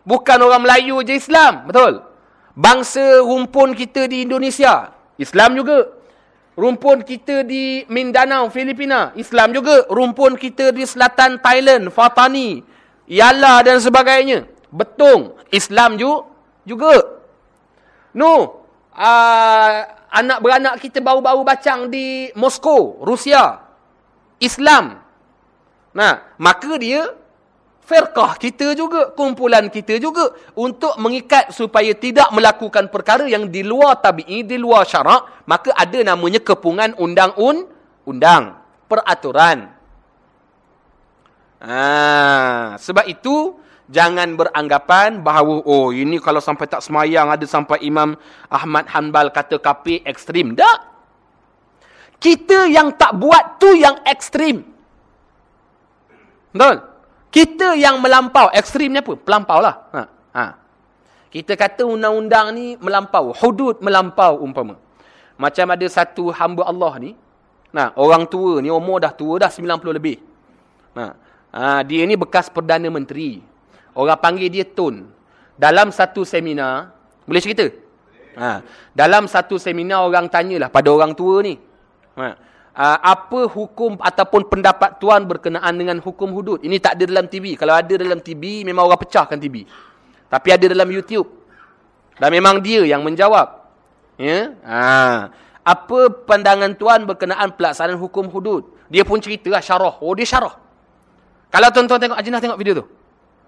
S1: Bukan orang Melayu je Islam, betul? Bangsa rumpun kita di Indonesia, Islam juga. Rumpun kita di Mindanao, Filipina. Islam juga. Rumpun kita di selatan Thailand, Fatani, Yala dan sebagainya. Betung. Islam juga. No. Uh, anak beranak kita baru-baru bacang di Moskow, Rusia. Islam. Nah, maka dia firqah kita juga, kumpulan kita juga untuk mengikat supaya tidak melakukan perkara yang di luar tabi'i, di luar syarak, maka ada namanya kepungan undang-undang, peraturan. Ha, sebab itu jangan beranggapan bahawa oh ini kalau sampai tak semayang ada sampai Imam Ahmad Hanbal kata kapi ekstrim. Tak. Kita yang tak buat tu yang ekstrim. Betul? Kita yang melampau. Ekstrimnya apa? Pelampau lah. Ha. Ha. Kita kata undang-undang ni melampau. Hudud melampau umpama. Macam ada satu hamba Allah ni. Nah, orang tua ni umur dah tua dah 90 lebih. Nah, ha, dia ni bekas Perdana Menteri. Orang panggil dia Tun. Dalam satu seminar. Boleh cerita? Ha, dalam satu seminar orang tanyalah pada orang tua ni. Ha, apa hukum ataupun pendapat tuan berkenaan dengan hukum hudud. Ini tak ada dalam TV. Kalau ada dalam TV, memang orang pecahkan TV. Tapi ada dalam YouTube. Dan memang dia yang menjawab. Ya? Uh, apa pandangan tuan berkenaan pelaksanaan hukum hudud? Dia pun cerita lah syarah. Oh, dia syarah. Kalau tuan-tuan tengok, Ajinah tengok video tu.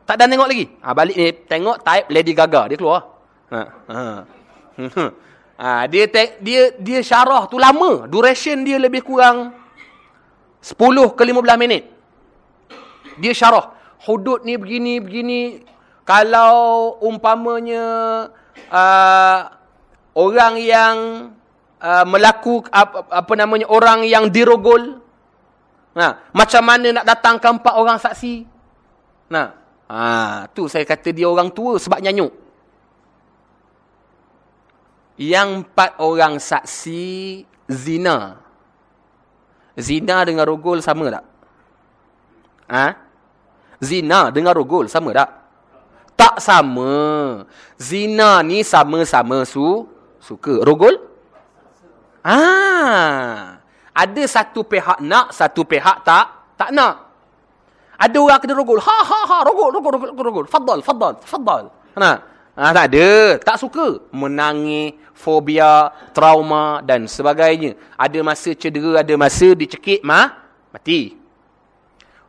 S1: Tak ada tengok lagi. Ha, balik ni, tengok type Lady Gaga. Dia keluar. Ha. Ha. Ha, dia dia dia syarah tu lama. Duration dia lebih kurang 10 ke 15 minit. Dia syarah. Hudud ni begini, begini. Kalau umpamanya uh, orang yang uh, melaku apa, apa namanya orang yang dirogol. Nah, macam mana nak datangkan empat orang saksi? Nah, ha, tu saya kata dia orang tua sebab nyanyuk. Yang empat orang saksi zina. Zina dengan rogol sama tak? Ha? Zina dengan rogol sama tak? Tak sama. Zina ni sama-sama su suka. Rogol? Ah, Ada satu pihak nak, satu pihak tak tak nak. Ada orang kena rogol. Ha ha ha, rogol, rogol, rogol, rogol. Fadal, fadal, fadal. Nah, Ha, tak ada. Tak suka. Menangis, fobia, trauma dan sebagainya. Ada masa cedera, ada masa dicekik, mah, mati.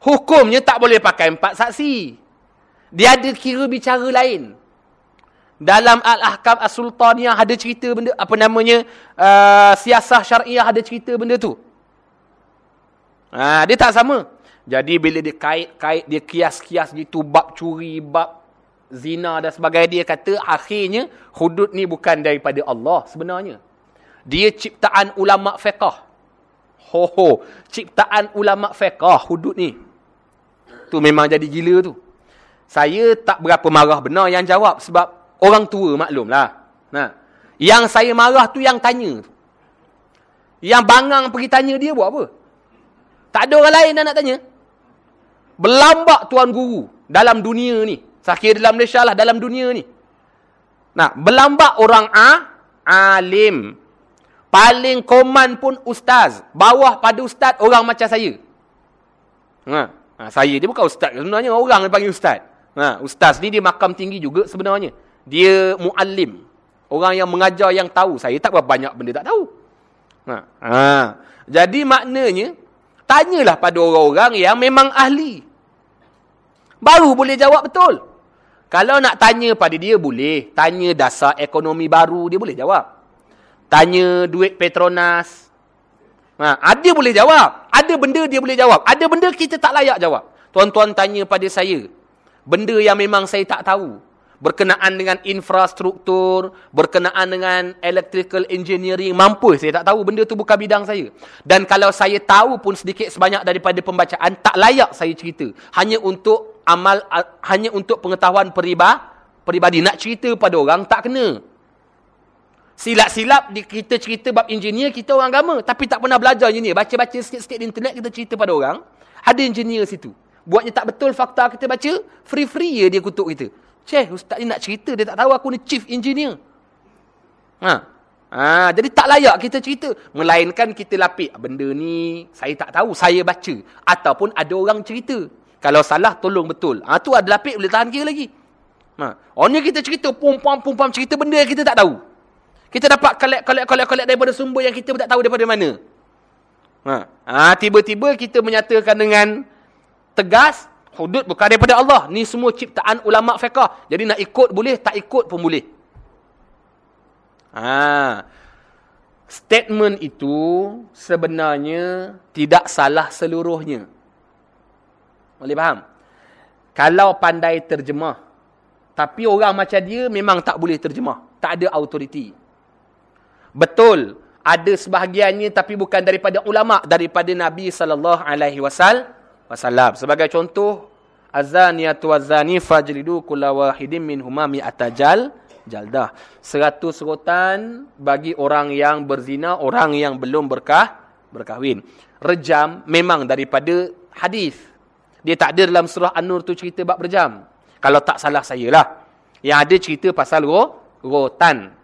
S1: Hukumnya tak boleh pakai empat saksi. Dia ada kira bicara lain. Dalam Al-Ahkam As-Sultaniyah ada cerita benda, apa namanya, uh, siasah syariah ada cerita benda tu. Ha, dia tak sama. Jadi bila dia kait-kait, dia kias-kias gitu, bab curi, bab zina dan sebagainya dia kata akhirnya hudud ni bukan daripada Allah sebenarnya Dia ciptaan ulama fiqh. Ho ho, ciptaan ulama fiqh hudud ni. Tu memang jadi gila tu. Saya tak berapa marah benar yang jawab sebab orang tua maklumlah. Nah. Yang saya marah tu yang tanya. Yang bangang pergi tanya dia buat apa? Tak ada orang lain yang nak tanya. Berlambak tuan guru dalam dunia ni. Sakir dalam Malaysia lah, dalam dunia ni. Nah, berlambak orang A, alim. Paling koman pun ustaz. Bawah pada ustaz, orang macam saya. Ha, ha, saya, dia bukan ustaz. Sebenarnya orang yang panggil ustaz. Ha, ustaz ni dia makam tinggi juga sebenarnya. Dia muallim. Orang yang mengajar yang tahu. Saya tak berapa banyak benda tak tahu. Ha. Ha. Jadi maknanya, tanyalah pada orang-orang yang memang ahli. Baru boleh jawab betul. Kalau nak tanya pada dia, boleh. Tanya dasar ekonomi baru, dia boleh jawab. Tanya duit Petronas. Ha. Ada boleh jawab. Ada benda dia boleh jawab. Ada benda kita tak layak jawab. Tuan-tuan tanya pada saya. Benda yang memang saya tak tahu berkenaan dengan infrastruktur, berkenaan dengan electrical engineering, mampu saya tak tahu benda tu bukan bidang saya. Dan kalau saya tahu pun sedikit sebanyak daripada pembacaan, tak layak saya cerita. Hanya untuk amal, hanya untuk pengetahuan periba, peribadi. Nak cerita pada orang, tak kena. Silap-silap kita cerita bab engineer, kita orang agama. Tapi tak pernah belajar engineer. Baca-baca sikit-sikit di internet, kita cerita pada orang. Ada engineer situ. Buatnya tak betul fakta kita baca, free-free dia kutuk kita. Ceh, ustaz ni nak cerita, dia tak tahu aku ni chief engineer. Ha. Ha, jadi tak layak kita cerita. Melainkan kita lapik, benda ni saya tak tahu, saya baca. Ataupun ada orang cerita. Kalau salah, tolong betul. Ha, tu ada lapik, boleh tahan kira lagi. Ha. Ni kita cerita, pum-pum-pum-pum, cerita benda yang kita tak tahu. Kita dapat kolek-kolek-kolek daripada sumber yang kita tak tahu daripada mana. Ha. Ha, tiba-tiba kita menyatakan dengan tegas, Hudud bukan daripada Allah. Ni semua ciptaan ulama fiqah. Jadi nak ikut boleh, tak ikut pun boleh. Ha. Statement itu sebenarnya tidak salah seluruhnya. Boleh faham? Kalau pandai terjemah. Tapi orang macam dia memang tak boleh terjemah. Tak ada autoriti. Betul. Ada sebahagiannya tapi bukan daripada ulama. Daripada Nabi SAW. Sebagai contoh, azaniyatu wazani fajlidu kulla wahidin minhuma mi'ata jal jaldah. Seratus rotan bagi orang yang berzina, orang yang belum berkah berkahwin. Rejam memang daripada hadis. Dia tak ada dalam surah An-Nur tu cerita bab rejam. Kalau tak salah saya lah. Yang ada cerita pasal ro, rotan.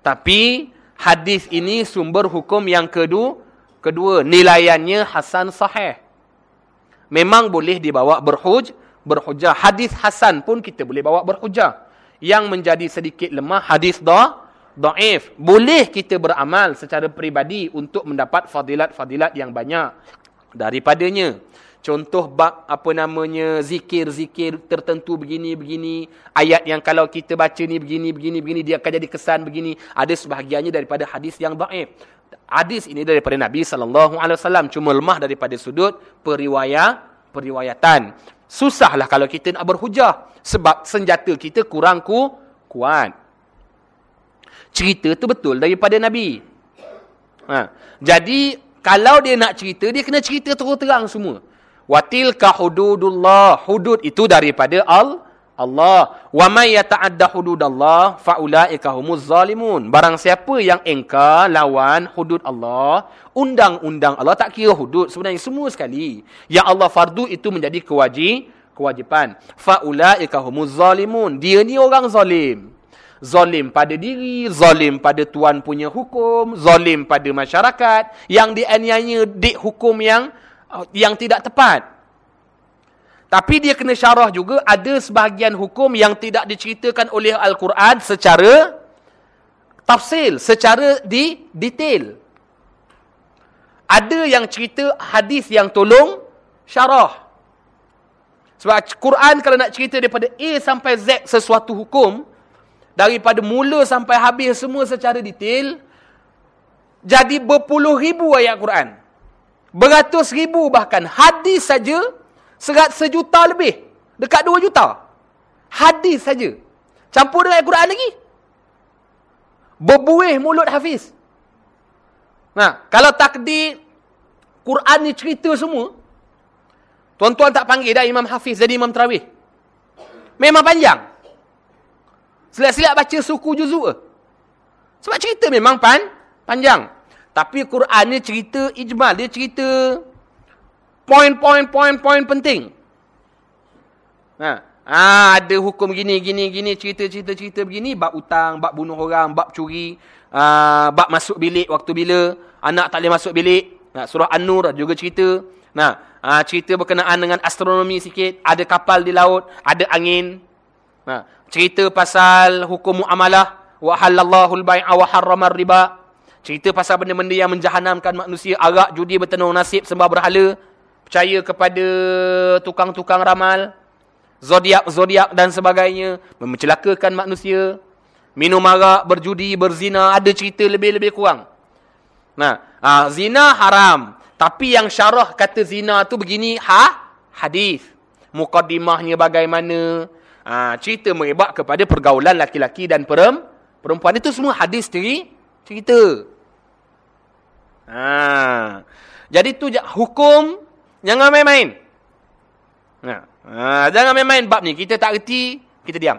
S1: Tapi hadis ini sumber hukum yang kedua, kedua nilaiannya hasan sahih memang boleh dibawa berhuj, berhujah. Hadis Hasan pun kita boleh bawa berhujah. Yang menjadi sedikit lemah, hadis da, da'if. Boleh kita beramal secara peribadi untuk mendapat fadilat-fadilat yang banyak daripadanya. Contoh bab apa namanya zikir-zikir tertentu begini-begini. Ayat yang kalau kita baca ni begini-begini-begini dia akan jadi kesan begini. Ada sebahagiannya daripada hadis yang da'if. Hadis ini daripada Nabi sallallahu alaihi wasallam cuma lemah daripada sudut periwayat periwayatan. Susahlah kalau kita nak berhujah sebab senjata kita kurang ku kuat. Cerita tu betul daripada Nabi. Ha. Jadi kalau dia nak cerita dia kena cerita terus terang semua. Watil ka hududullah. Hudud itu daripada Allah. Allah. Wa may yata'adda hududallah fa ulaika humuz zalimun. Barang siapa yang engkar lawan hudud Allah undang-undang Allah tak kira hudud sebenarnya semua sekali. Yang Allah fardu itu menjadi kewajib kewajipan. Fa ulaika humuz zalimun. Dia ni orang zalim. Zalim pada diri zalim pada tuan punya hukum zalim pada masyarakat. Yang dianiaya dik hukum yang yang tidak tepat tapi dia kena syarah juga ada sebahagian hukum yang tidak diceritakan oleh Al-Quran secara tafsil, secara di detail. Ada yang cerita hadis yang tolong syarah. Sebab Quran kalau nak cerita daripada A sampai Z sesuatu hukum, daripada mula sampai habis semua secara detail, jadi berpuluh ribu ayat Quran. Beratus ribu bahkan hadis saja Serat sejuta lebih. Dekat dua juta. Hadis saja. Campur dengan Al-Quran lagi. Berbuih mulut Hafiz. Nah, kalau takdir Quran ni cerita semua, tuan-tuan tak panggil dah Imam Hafiz jadi Imam Terawih. Memang panjang. Silap-silap baca suku juzu ke? Sebab cerita memang pan, panjang. Tapi Quran ni cerita ijmal, dia cerita poin-poin-poin-poin penting. Ha. Ah, ada hukum gini, gini, gini, cerita-cerita cerita begini, bab utang, bab bunuh orang, bab curi, uh, bab masuk bilik waktu bila, anak tak boleh masuk bilik. Nah, surah An-Nur juga cerita. Nah, uh, cerita berkenaan dengan astronomi sikit, ada kapal di laut, ada angin. Nah, cerita pasal hukum muamalah, wa halallahu al-bai'a wa harrama riba Cerita pasal benda-benda yang menjahanamkan manusia, arak, judi, bertenung nasib, sembah berhala, percaya kepada tukang-tukang ramal, zodiak-zodiak dan sebagainya, mencelakakan manusia, minum arak, berjudi, berzina, ada cerita lebih-lebih kurang. Nah, ha, zina haram, tapi yang syarah kata zina tu begini, ha? Hadis. Mukaddimahnya bagaimana? Ha, cerita merebak kepada pergaulan laki-laki dan perempuan. Itu semua hadis sendiri cerita. Ha. Jadi tu hukum jangan main-main. Ha. ha. jangan main-main bab ni. Kita tak reti, kita diam.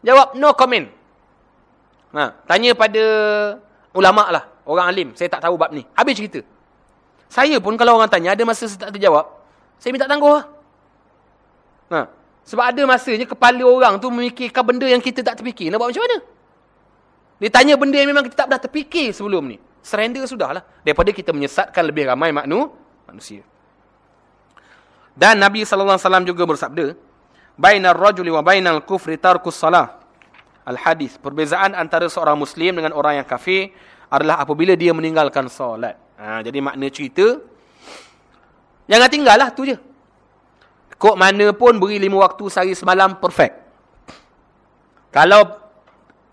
S1: Jawab no comment. Ha. tanya pada ulama lah, orang alim, saya tak tahu bab ni. Habis cerita. Saya pun kalau orang tanya ada masa saya tak terjawab, saya minta tangguh lah. Ha. sebab ada masanya kepala orang tu memikirkan benda yang kita tak terfikir. Nak buat macam mana? Dia tanya benda yang memang kita tak pernah terfikir sebelum ni surrender sudahlah daripada kita menyesatkan lebih ramai maknu manusia. Dan Nabi wasallam juga bersabda, "Bainar rajuli wa bainal kufri tarkus salah." Al-hadis, perbezaan antara seorang muslim dengan orang yang kafir adalah apabila dia meninggalkan solat. Ha, jadi makna cerita jangan tinggallah tu je. Kok mana pun beri lima waktu sehari semalam perfect. Kalau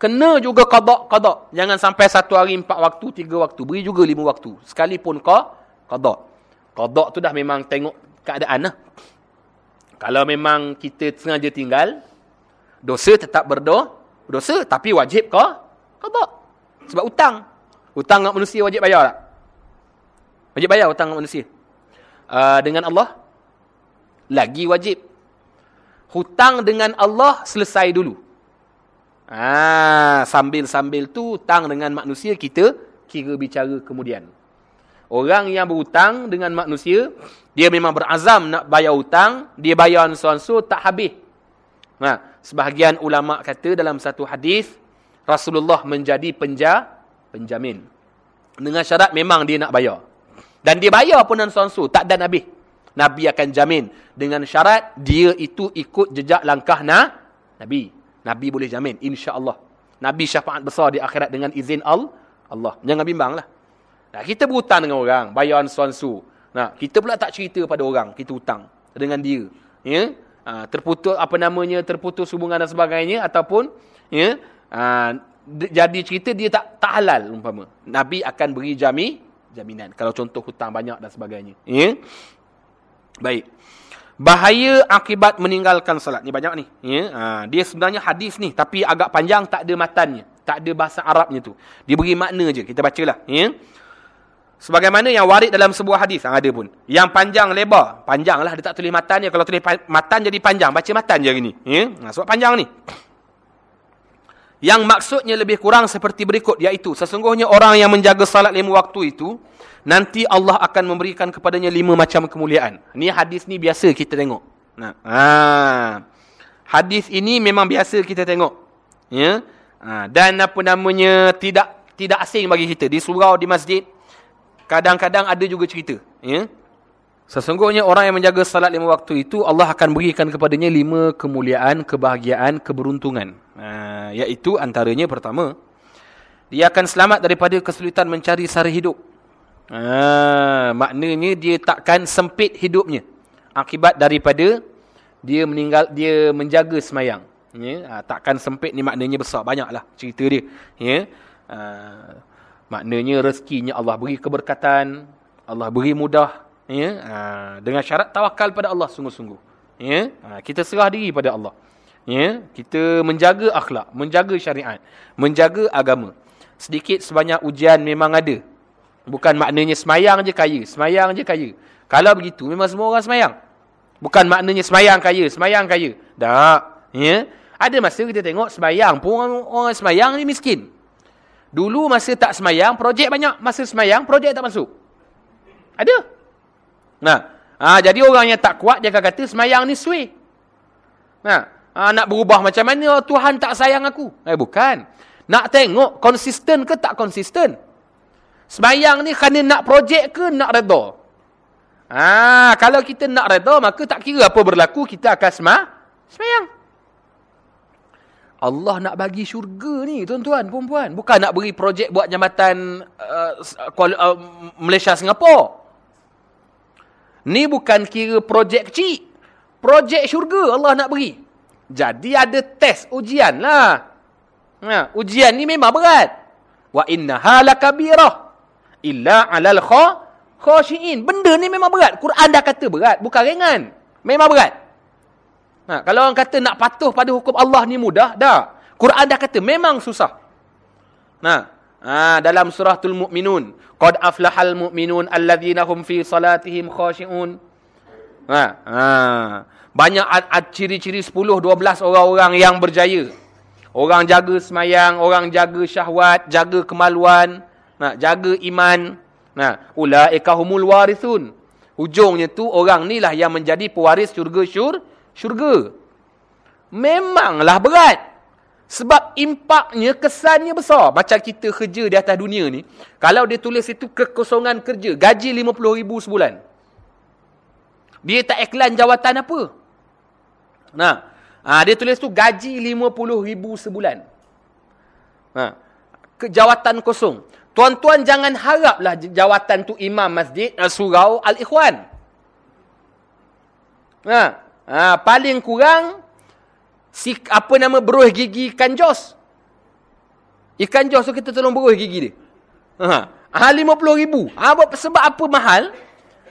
S1: Kena juga qada' Jangan sampai satu hari empat waktu, tiga waktu. Beri juga lima waktu. Sekalipun kau qada'. Qada' tu dah memang tengok keadaan lah. Kalau memang kita sengaja tinggal, dosa tetap berdoa. Dosa, tapi wajib kau qada'. Sebab utang. Hutang dengan manusia wajib bayar tak? Wajib bayar hutang dengan manusia. Uh, dengan Allah, lagi wajib. Hutang dengan Allah selesai dulu. Ah, sambil-sambil tu hutang dengan manusia kita kira bicara kemudian. Orang yang berhutang dengan manusia, dia memang berazam nak bayar hutang, dia bayar so tak habis. Nah, sebahagian ulama kata dalam satu hadis Rasulullah menjadi penja penjamin. Dengan syarat memang dia nak bayar. Dan dia bayar pun so tak dan habis. Nabi akan jamin dengan syarat dia itu ikut jejak langkah na Nabi. Nabi boleh jamin, insya-Allah. Nabi syafaat besar di akhirat dengan izin Allah. Allah. Jangan bimbanglah. Nah, kita berhutang dengan orang, bayaran suansu. Nah, kita pula tak cerita pada orang, kita hutang dengan dia. Ya? Ha, terputus apa namanya, terputus hubungan dan sebagainya ataupun ya, ha, jadi cerita dia tak tak halal umpama. Nabi akan beri jami jaminan kalau contoh hutang banyak dan sebagainya. Ya? Baik. Bahaya akibat meninggalkan salat. Ni banyak ni. Ya? Ha, dia sebenarnya hadis ni. Tapi agak panjang tak ada matannya. Tak ada bahasa Arabnya tu. Dia beri makna je. Kita bacalah. Ya? Sebagaimana yang warid dalam sebuah hadis. Ha, ada pun. Yang panjang lebar. Panjang lah. Dia tak tulis matannya. Kalau tulis matan jadi panjang. Baca matan je hari ni. Ya? Ha, sebab panjang ni. Yang maksudnya lebih kurang seperti berikut. Iaitu sesungguhnya orang yang menjaga salat lima waktu itu nanti Allah akan memberikan kepadanya lima macam kemuliaan. Ni hadis ni biasa kita tengok. Nah, ha. Hadis ini memang biasa kita tengok. Ya. Ha. dan apa namanya tidak tidak asing bagi kita di surau di masjid kadang-kadang ada juga cerita, ya. Sesungguhnya orang yang menjaga salat lima waktu itu Allah akan berikan kepadanya lima kemuliaan, kebahagiaan, keberuntungan. Ha. iaitu antaranya pertama dia akan selamat daripada kesulitan mencari sara hidup. Ha, maknanya dia takkan sempit hidupnya akibat daripada dia meninggal dia menjaga semayang. Ya, ha, takkan sempit ni maknanya besar banyaklah cerita dia. Ya, ha, maknanya rezekinya Allah beri keberkatan, Allah beri mudah. Ya, ha, dengan syarat tawakal pada Allah sungguh-sungguh. Ya, ha, kita serah diri pada Allah. Ya, kita menjaga akhlak, menjaga syariat, menjaga agama. sedikit sebanyak ujian memang ada. Bukan maknanya semayang je kaya. Semayang je kaya. Kalau begitu, memang semua orang semayang. Bukan maknanya semayang kaya. Semayang kaya. Tak. Ya? Ada masa kita tengok semayang pun orang, orang semayang ni miskin. Dulu masa tak semayang, projek banyak. Masa semayang, projek tak masuk. Ada. Nah, ha, jadi orang yang tak kuat, dia akan kata semayang ni suai. Nah, ha, nak berubah macam mana, oh, Tuhan tak sayang aku. Eh, bukan. Nak tengok konsisten ke tak konsisten. Semayang ni kerana nak projek ke nak reda? Ah, kalau kita nak reda, maka tak kira apa berlaku, kita akan semah, semayang. Allah nak bagi syurga ni, tuan-tuan, perempuan. Bukan nak beri projek buat jambatan uh, uh, Malaysia Singapura. Ni bukan kira projek kecil. Projek syurga Allah nak beri. Jadi ada test, ujian lah. Ha, ujian ni memang berat. Wa inna halakabirah illa alal kha khashiin. Benda ni memang berat. Quran dah kata berat, bukan ringan. Memang berat. Ha, kalau orang kata nak patuh pada hukum Allah ni mudah, dah. Quran dah kata memang susah. Nah, ha, dalam suratul Mukminun, qad aflahal mu'minun alladzina hum fi salatihim khashiun. Ha, ha. Banyak ciri-ciri 10 12 orang-orang yang berjaya. Orang jaga semayang, orang jaga syahwat, jaga kemaluan, Nah, jaga iman. Nah, ulaika humul warithun. Hujungnya tu orang ni lah yang menjadi pewaris syurga syur, syurga. Memanglah berat. Sebab impaknya, kesannya besar. Macam kita kerja di atas dunia ni. Kalau dia tulis itu kekosongan kerja. Gaji RM50,000 sebulan. Dia tak iklan jawatan apa. Nah, ha, dia tulis tu gaji RM50,000 sebulan. Nah, kejawatan kosong. Tuan-tuan jangan haraplah jawatan tu imam masjid uh, surau al-ikhwan. Ha, ha, paling kurang si apa nama beruh gigi ikan jos. Ikan jos tu kita tolong beruh gigi dia. Ha, ha 50 ribu. Ha, sebab apa mahal?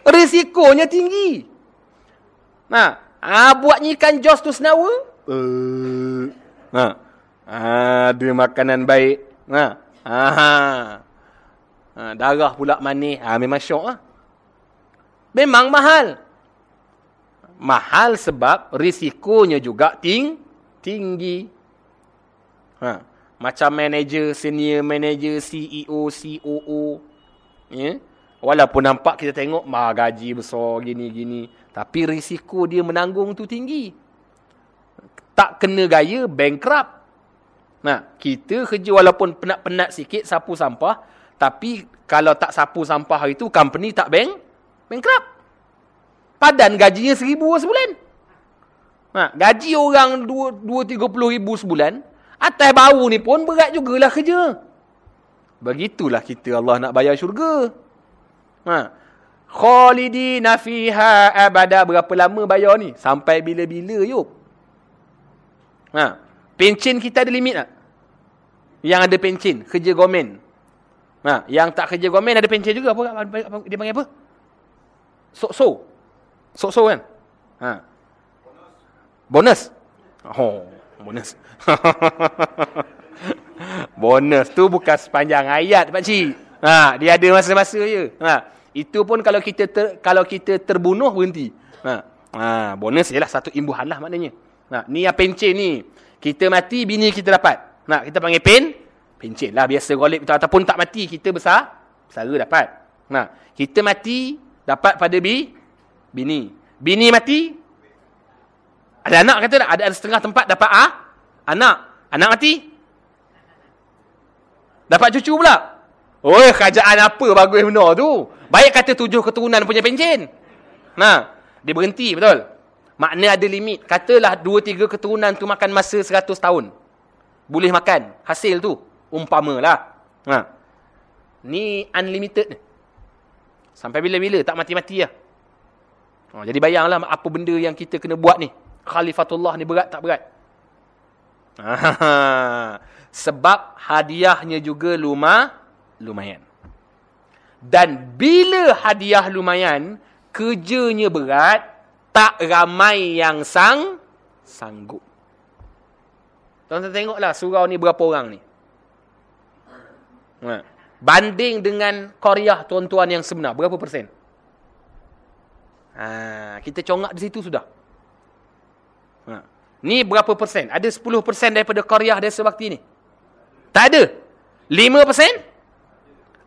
S1: Risikonya tinggi. Ha, ha buatnya ikan jos tu senawa? Uh, ha, ha, ada makanan baik. Ha, ha, ha. Ha, darah pula manis. Ha, memang syok lah. Memang mahal. Mahal sebab risikonya juga ting tinggi. Ha, macam manager, senior manager, CEO, COO. Ya? Walaupun nampak kita tengok mah gaji besar gini-gini. Tapi risiko dia menanggung tu tinggi. Tak kena gaya bankrupt. Nah, kita kerja walaupun penat-penat sikit sapu sampah, tapi kalau tak sapu sampah hari tu, company tak bank, bankrupt. Padan gajinya seribu sebulan. Ha, gaji orang dua, dua tiga puluh ribu sebulan, atas bau ni pun berat jugalah kerja. Begitulah kita Allah nak bayar syurga. Ha. Khalidina fiha abada. Berapa lama bayar ni? Sampai bila-bila yuk. Ha. Pencin kita ada limit tak? Yang ada pencin, kerja gomen. Ha, yang tak kerja gomen ada pencen juga apa, dia panggil apa? So-so. So-so kan? Ha. Bonus. Oh, bonus. bonus tu bukan sepanjang ayat pak cik. Ha, dia ada masa-masa je. Ha, itu pun kalau kita ter, kalau kita terbunuh berhenti. Ha. Ha, bonus ialah satu imbuhan lah maknanya. Ha, ni yang pencen ni. Kita mati bini kita dapat. Nah, kita panggil pen Pencet lah biasa golip kita ataupun tak mati kita besar besara dapat. Nah, kita mati dapat pada bi bini. Bini mati ada anak kata tak? Ada, ada setengah tempat dapat ah anak. Anak mati dapat cucu pula. Oh, kerajaan apa bagus benar tu? Baik kata tujuh keturunan punya pencen. Nah, dia berhenti betul. Makna ada limit. Katalah dua tiga keturunan tu makan masa seratus tahun. Boleh makan hasil tu umpamalah. Ha. Ni unlimited ni. Sampai bila-bila tak mati-mati lah. Ha, jadi bayanglah apa benda yang kita kena buat ni. Khalifatullah ni berat tak berat? Sebab hadiahnya juga luma, lumayan. Dan bila hadiah lumayan, kerjanya berat, tak ramai yang sang sanggup. Tuan-tuan tengoklah surau ni berapa orang ni. Ha. Banding dengan Korea tuan-tuan yang sebenar, berapa persen? Ha, kita congak di situ sudah. Ha. Ni berapa persen? Ada 10 persen daripada Korea desa bakti ni? Tak ada. 5 persen?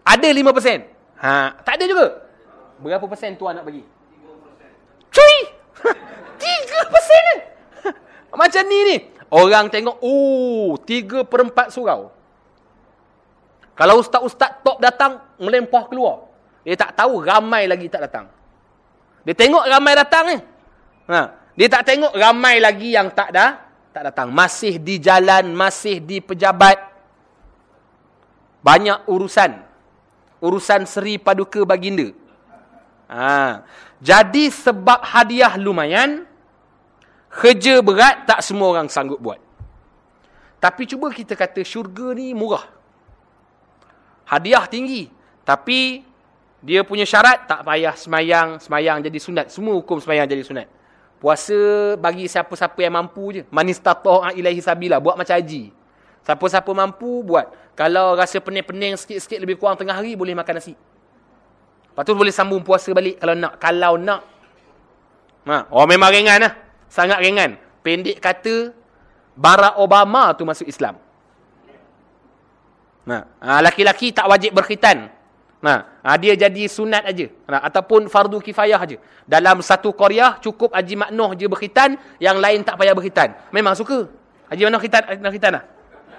S1: Ada 5 persen. Ha, tak ada juga. Berapa persen tuan nak bagi? 3 persen. Cuy! 3 persen Macam ni ni. Orang tengok, oh, 3 per 4 surau. Kalau ustaz-ustaz top datang, melempah keluar. Dia tak tahu ramai lagi tak datang. Dia tengok ramai datang ni. Ha. Dia tak tengok ramai lagi yang tak dah tak datang. Masih di jalan, masih di pejabat. Banyak urusan. Urusan Seri Paduka Baginda. Ha. Jadi sebab hadiah lumayan, kerja berat tak semua orang sanggup buat. Tapi cuba kita kata syurga ni murah hadiah tinggi. Tapi dia punya syarat tak payah semayang, semayang jadi sunat. Semua hukum semayang jadi sunat. Puasa bagi siapa-siapa yang mampu je. Manis tatoh ilahi sabila. Buat macam haji. Siapa-siapa mampu buat. Kalau rasa pening-pening sikit-sikit lebih kurang tengah hari, boleh makan nasi. Lepas tu boleh sambung puasa balik kalau nak. Kalau nak. Ha. Oh memang ringan lah. Sangat ringan. Pendek kata, Barack Obama tu masuk Islam. Nah, ha, laki-laki tak wajib berkhitan. Nah, ha, dia jadi sunat aja. Nah, ataupun fardu kifayah aja. Dalam satu Korea cukup Haji Maknoh je berkhitan, yang lain tak payah berkhitan. Memang suka. Haji Maknoh khitan nak khitan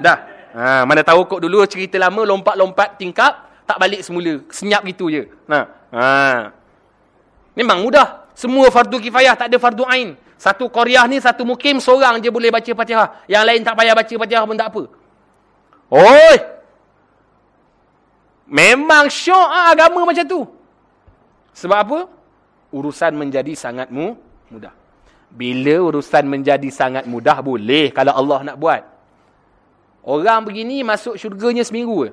S1: dah. Ha, mana tahu kok dulu cerita lama lompat-lompat tingkap, tak balik semula. Senyap gitu je. Nah. Ha. Memang mudah. Semua fardu kifayah tak ada fardu ain. Satu Korea ni satu mukim seorang je boleh baca Fatihah. Yang lain tak payah baca Fatihah pun tak apa. Oi, Memang syok ah, agama macam tu. Sebab apa? Urusan menjadi sangat mu mudah. Bila urusan menjadi sangat mudah, boleh kalau Allah nak buat. Orang begini masuk syurganya seminggu?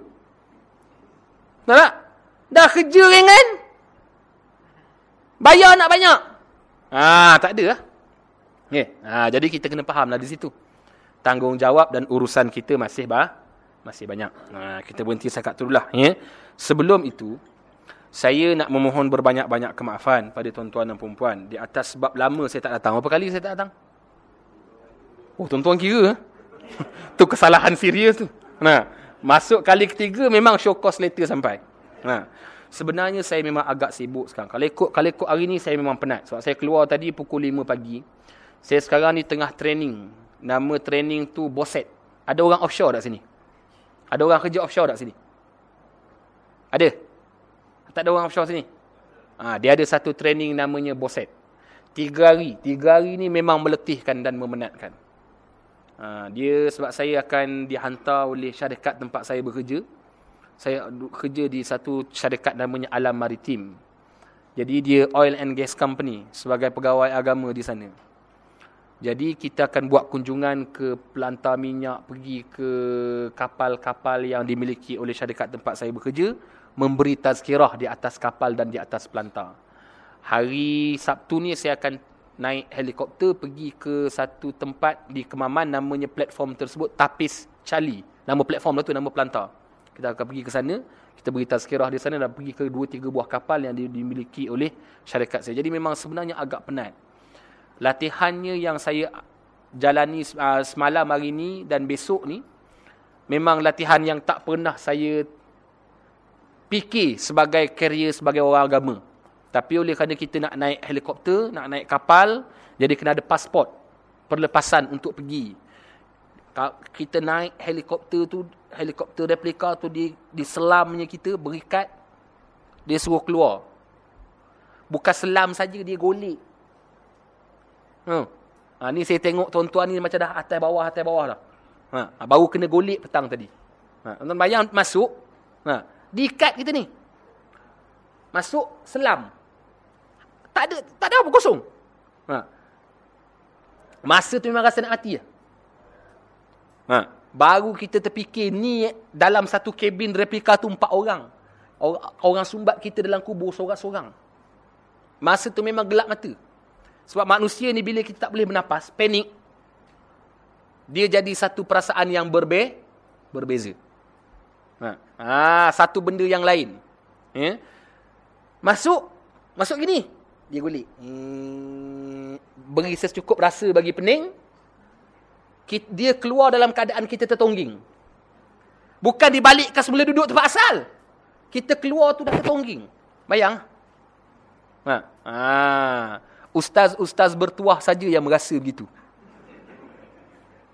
S1: Tak tak? Dah kerja ringan? Bayar nak banyak? Ah, tak ada lah. Okay. Ha, jadi kita kena faham lah di situ. Tanggungjawab dan urusan kita masih bah, masih banyak. Ha, kita berhenti sekat tu lah. Ya. Sebelum itu, saya nak memohon berbanyak-banyak kemaafan pada tuan-tuan dan perempuan. Di atas sebab lama saya tak datang. Berapa kali saya tak datang? Oh, tuan-tuan kira. tu kesalahan serius tu. Nah, masuk kali ketiga memang show cost later sampai. Nah, sebenarnya saya memang agak sibuk sekarang. Kalau ikut, kalau ikut hari ni saya memang penat. Sebab saya keluar tadi pukul 5 pagi. Saya sekarang ni tengah training. Nama training tu Boset. Ada orang offshore tak sini? Ada orang kerja offshore tak sini? Ada? Tak ada orang offshore sini? Ha, dia ada satu training namanya Boset. Tiga hari. Tiga hari ni memang meletihkan dan memenatkan. Ha, dia sebab saya akan dihantar oleh syarikat tempat saya bekerja. Saya kerja di satu syarikat namanya Alam Maritim. Jadi dia oil and gas company sebagai pegawai agama di sana. Jadi kita akan buat kunjungan ke pelantar minyak, pergi ke kapal-kapal yang dimiliki oleh syarikat tempat saya bekerja, memberi tazkirah di atas kapal dan di atas pelantar. Hari Sabtu ni saya akan naik helikopter pergi ke satu tempat di Kemaman namanya platform tersebut Tapis Chali. Nama platform lah tu nama pelantar. Kita akan pergi ke sana, kita beri tazkirah di sana dan pergi ke dua tiga buah kapal yang dimiliki oleh syarikat saya. Jadi memang sebenarnya agak penat latihannya yang saya jalani uh, semalam hari ni dan besok ni memang latihan yang tak pernah saya fikir sebagai karier sebagai orang agama. Tapi oleh kerana kita nak naik helikopter, nak naik kapal, jadi kena ada pasport perlepasan untuk pergi. Kita naik helikopter tu, helikopter replika tu di di selamnya kita berikat dia suruh keluar. Bukan selam saja dia golek Ha. ha ni saya tengok tuan-tuan ni macam dah atas bawah atas bawah dah. Ha, ha baru kena golek petang tadi. Ha tuan bayang masuk. Ha diikat kita ni. Masuk selam. Tak ada tak ada apa kosong. Ha. Masa tu memang rasa nak mati lah. Ha. Baru kita terfikir ni dalam satu kabin replika tu empat orang. Orang, orang sumbat kita dalam kubur seorang-seorang. Masa tu memang gelap mata. Sebab manusia ni bila kita tak boleh bernapas, panik, dia jadi satu perasaan yang berbe berbeza. Ha. ha. satu benda yang lain. Ya. Masuk, masuk gini. Dia gulik. Hmm, beri secukup rasa bagi pening. Dia keluar dalam keadaan kita tertongging. Bukan dibalikkan semula duduk tempat asal. Kita keluar tu dah tertongging. Bayang. Ha. Ha. Ustaz-ustaz bertuah saja yang merasa begitu.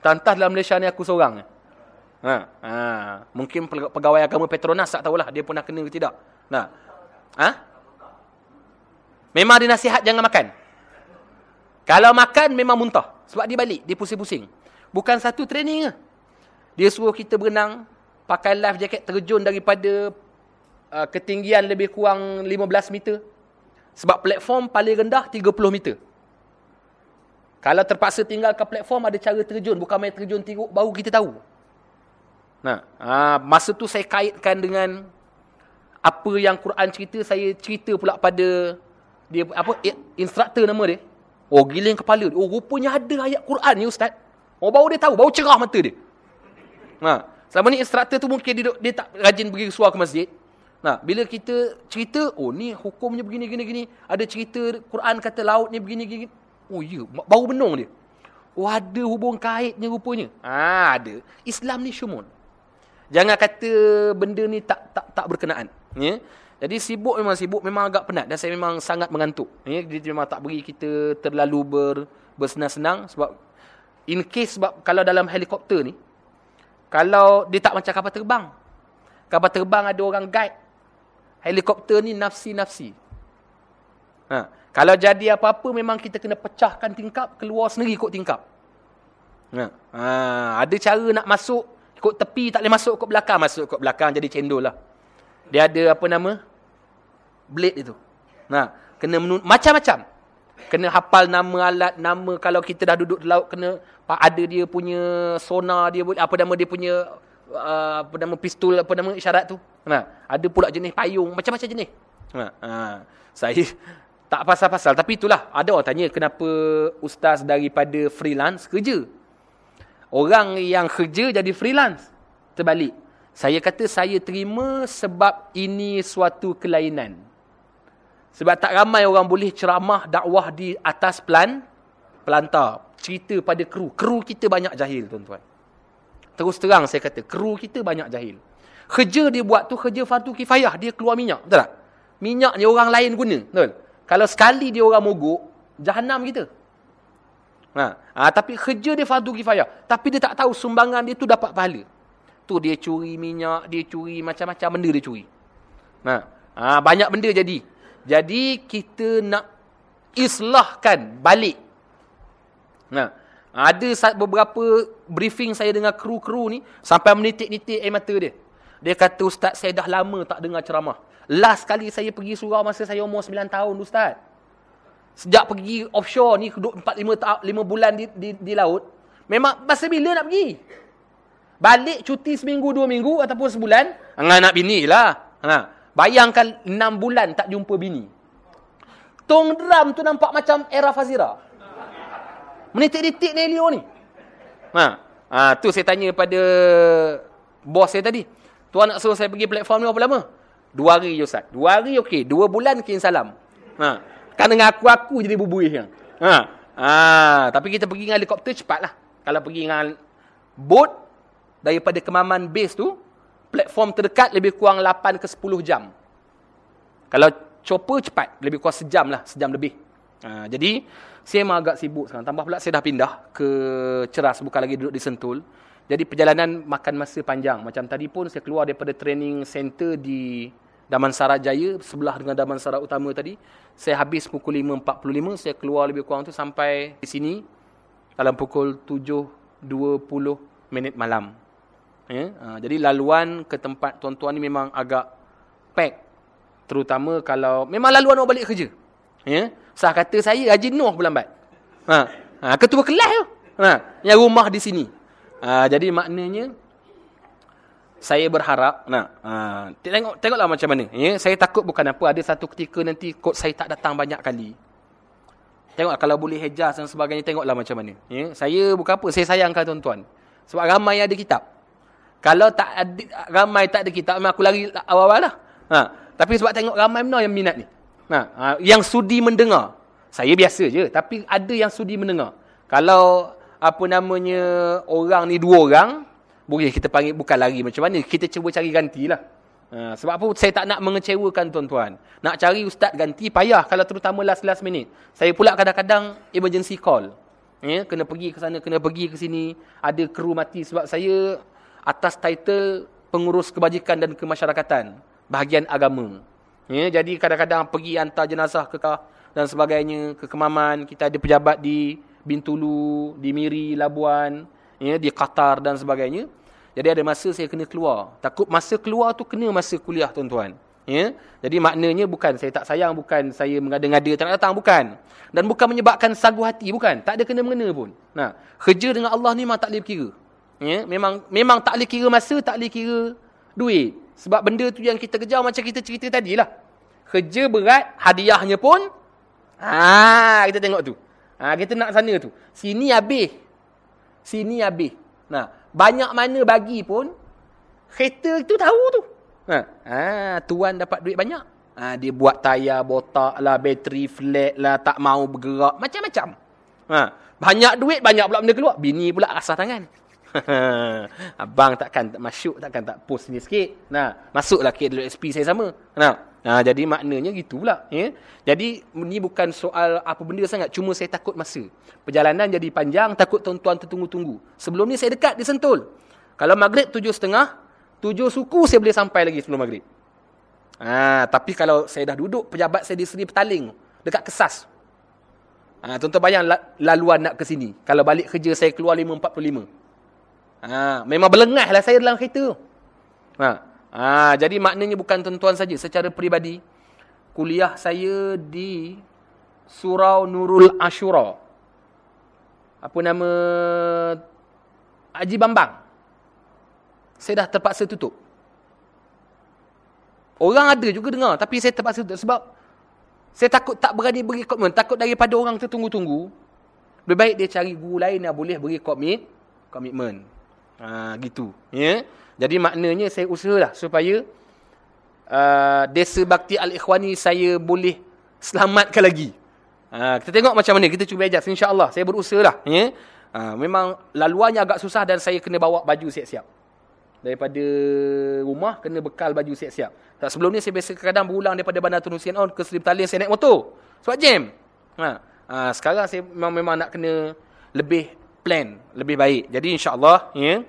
S1: Tantah dalam Malaysia ni aku seorang. Ha. Ha. Mungkin pegawai agama Petronas tak tahulah dia pernah kena ke tidak. Nah. Ha? Memang dia nasihat jangan makan. Kalau makan memang muntah. Sebab dia balik, dia pusing-pusing. Bukan satu training ke. Dia suruh kita berenang, pakai life jacket terjun daripada uh, ketinggian lebih kurang 15 meter. Sebab platform paling rendah 30 meter. Kalau terpaksa tinggal ke platform ada cara terjun. Bukan main terjun tiruk baru kita tahu. Nah, aa, masa tu saya kaitkan dengan apa yang Quran cerita. Saya cerita pula pada dia apa instruktor nama dia. Oh giling kepala dia. Oh rupanya ada ayat Quran ni ustaz. Oh baru dia tahu. Baru cerah mata dia. Nah, selama ni instruktor tu mungkin dia, dia tak rajin pergi suar ke masjid. Nah, bila kita cerita, oh ni hukumnya begini gini gini, ada cerita Quran kata laut ni begini gini. Oh ya, baru benung dia. Oh ada hubung kaitnya rupanya. Ah ada. Islam ni syumun. Jangan kata benda ni tak tak tak berkenaan, ya. Jadi sibuk memang sibuk, memang agak penat dan saya memang sangat mengantuk. Ya, dia memang tak beri kita terlalu ber bersenang-senang sebab in case sebab kalau dalam helikopter ni kalau dia tak macam kapal terbang. Kapal terbang ada orang guide helikopter ni nafsi-nafsi. Ha. Kalau jadi apa-apa memang kita kena pecahkan tingkap, keluar sendiri ikut tingkap. Ha. Ha. Ada cara nak masuk, ikut tepi tak boleh masuk ikut belakang. Masuk ikut belakang jadi cendol lah. Dia ada apa nama? Blade itu. Nah, kena macam-macam. Kena hafal nama alat, nama kalau kita dah duduk di laut kena ada dia punya sonar dia apa nama dia punya uh, apa nama pistol apa nama isyarat tu. Ha, ada pula jenis payung, macam-macam jenis. Ha, ha, saya tak pasal-pasal. Tapi itulah, ada orang tanya kenapa ustaz daripada freelance kerja. Orang yang kerja jadi freelance. Terbalik. Saya kata saya terima sebab ini suatu kelainan. Sebab tak ramai orang boleh ceramah dakwah di atas pelan, pelantar. Cerita pada kru. Kru kita banyak jahil tuan-tuan. Terus terang saya kata, kru kita banyak jahil. Kerja dia buat tu kerja fardu kifayah. Dia keluar minyak. Betul tak? Minyak ni orang lain guna. Betul? Kalau sekali dia orang mogok, jahannam kita. Ha. ha. tapi kerja dia fardu kifayah. Tapi dia tak tahu sumbangan dia tu dapat pahala. Tu dia curi minyak, dia curi macam-macam benda dia curi. Ha. ha. banyak benda jadi. Jadi kita nak islahkan balik. Nah, ha. Ada beberapa briefing saya dengan kru-kru ni sampai menitik-nitik air mata dia. Dia kata, Ustaz, saya dah lama tak dengar ceramah. Last kali saya pergi surau masa saya umur 9 tahun, Ustaz. Sejak pergi offshore ni, 4-5 bulan di, di, di laut, memang masa bila nak pergi? Balik cuti seminggu, dua minggu ataupun sebulan, enggak nak bini lah. Ha. Bayangkan 6 bulan tak jumpa bini. Tong drum tu nampak macam era Fazira. Menitik-nitik ni Elio ni. Ha. ha. tu saya tanya pada bos saya tadi. Tuan nak suruh saya pergi platform ni berapa lama? Dua hari je Ustaz. Dua hari okey. Dua bulan kirim salam. Ha. Kan dengan aku-aku jadi bubuih. Kan? Ha. Ha. Tapi kita pergi dengan helikopter cepatlah. Kalau pergi dengan boat daripada kemaman base tu, platform terdekat lebih kurang 8 ke 10 jam. Kalau chopper cepat, lebih kurang sejam lah. Sejam lebih. Ha. Jadi, saya memang agak sibuk sekarang. Tambah pula saya dah pindah ke Ceras. Bukan lagi duduk di Sentul. Jadi perjalanan makan masa panjang. Macam tadi pun saya keluar daripada training center di Damansara Jaya. Sebelah dengan Damansara Utama tadi. Saya habis pukul 5.45. Saya keluar lebih kurang tu sampai di sini. Dalam pukul 7.20 minit malam. Ya? Ha, jadi laluan ke tempat tuan-tuan ni memang agak pack. Terutama kalau memang laluan nak balik kerja. Ya? Sah kata saya Haji Noh berlambat. Ha. Ha, ketua kelas tu. Ha. Yang rumah di sini. Uh, jadi maknanya saya berharap nah uh, tengok tengoklah macam mana ya saya takut bukan apa ada satu ketika nanti kod saya tak datang banyak kali tengok kalau boleh hejaz dan sebagainya tengoklah macam mana ya saya bukan apa saya sayangkan tuan-tuan sebab ramai ada kitab Kalau tak ada, ramai tak ada kitab, aku lari awal-awal lah. Ha. Tapi sebab tengok ramai mana yang minat ni. Ha. ha. Yang sudi mendengar. Saya biasa je. Tapi ada yang sudi mendengar. Kalau apa namanya orang ni dua orang, boleh kita panggil bukan lari macam mana. Kita cuba cari gantilah. Ha. Sebab apa saya tak nak mengecewakan tuan-tuan. Nak cari ustaz ganti, payah kalau terutama last-last minute. Saya pula kadang-kadang emergency call. Ya, kena pergi ke sana, kena pergi ke sini. Ada kru mati sebab saya atas title pengurus kebajikan dan kemasyarakatan. Bahagian agama. Ya, jadi kadang-kadang pergi hantar jenazah ke dan sebagainya. Ke Kemaman, kita ada pejabat di Bintulu, di Miri, Labuan, ya, di Qatar dan sebagainya. Jadi ada masa saya kena keluar. Takut masa keluar tu kena masa kuliah tuan-tuan. Ya? Jadi maknanya bukan saya tak sayang, bukan saya mengada-ngada tak nak datang, bukan. Dan bukan menyebabkan sagu hati, bukan. Tak ada kena-mengena pun. Nah, kerja dengan Allah ni memang tak boleh kira. Ya? Memang memang tak boleh kira masa, tak boleh kira duit. Sebab benda tu yang kita kejar macam kita cerita tadi lah. Kerja berat, hadiahnya pun, ah kita tengok tu. Ah kita nak sana tu. Sini habis. Sini habis. Nah, banyak mana bagi pun, kereta tu tahu tu. Ha. ha, tuan dapat duit banyak. Ha, dia buat tayar botak lah, bateri flat lah, tak mau bergerak, macam-macam. Ha, banyak duit, banyak pula benda keluar. Bini pula asah tangan. Abang takkan tak masuk, takkan tak post ni sikit. Nah, masuklah KWSP saya sama. Nah, nah jadi maknanya gitu pula. Ya? Jadi, ni bukan soal apa benda sangat. Cuma saya takut masa. Perjalanan jadi panjang, takut tuan-tuan tertunggu-tunggu. Sebelum ni saya dekat di Sentul. Kalau maghrib tujuh setengah, Tujuh suku saya boleh sampai lagi sebelum maghrib. Ha, tapi kalau saya dah duduk, pejabat saya di Seri Petaling. Dekat Kesas. Ha, tuan-tuan bayang laluan nak ke sini. Kalau balik kerja saya keluar 5.45. Ha, memang belengah lah saya dalam kereta. Ha, ha, jadi maknanya bukan tuan-tuan saja. Secara peribadi, kuliah saya di Surau Nurul Ashura. Apa nama? Haji Bambang saya dah terpaksa tutup. Orang ada juga dengar, tapi saya terpaksa tutup. Sebab saya takut tak berani beri komitmen. Takut daripada orang tertunggu-tunggu. Lebih baik dia cari guru lain yang boleh beri komit, komitmen. Ha, gitu. Ya? Jadi maknanya saya usahalah supaya uh, desa bakti al-ikhwani saya boleh selamatkan lagi. Ha, kita tengok macam mana. Kita cuba ajar. InsyaAllah. Saya berusaha lah. Ya? Ha, memang laluannya agak susah dan saya kena bawa baju siap-siap daripada rumah kena bekal baju siap-siap. Sebelum ni saya biasa kadang berulang daripada Bandar Tun Hussein on ke Seri Talin saya naik motor. Sebab jam. Ha. ha. sekarang saya memang, memang nak kena lebih plan, lebih baik. Jadi insya-Allah ya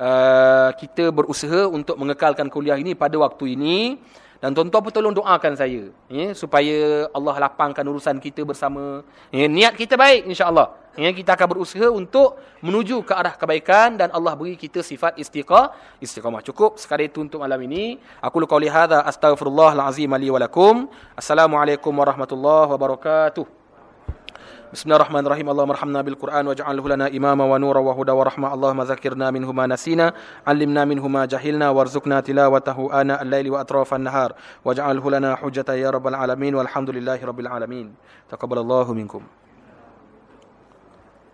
S1: uh, kita berusaha untuk mengekalkan kuliah ini pada waktu ini dan tuan-tuan pun tolong doakan saya ya supaya Allah lapangkan urusan kita bersama. Ya niat kita baik insya-Allah. Ya kita akan berusaha untuk menuju ke arah kebaikan dan Allah beri kita sifat istiqah, istiqamah. Cukup sekadar itu untuk malam ini. Aku lu qauli hadza astaghfirullahalazim li wa lakum. Assalamualaikum warahmatullahi wabarakatuh. Bismillahirrahmanirrahim. Allahumma rahmna bil Quran waj'alhu lana imama wa nura wa huda wa rahma. Allahumma dzakirna minhu ma nasina, 'allimna minhu ma jahilna warzuqna tilawatahu ana al-laili wa atraf an-nahar. Waj'alhu lana hujjata ya rabbal alamin walhamdulillahi rabbil alamin. Taqabbalallahu minkum.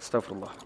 S1: Astaghfirullah.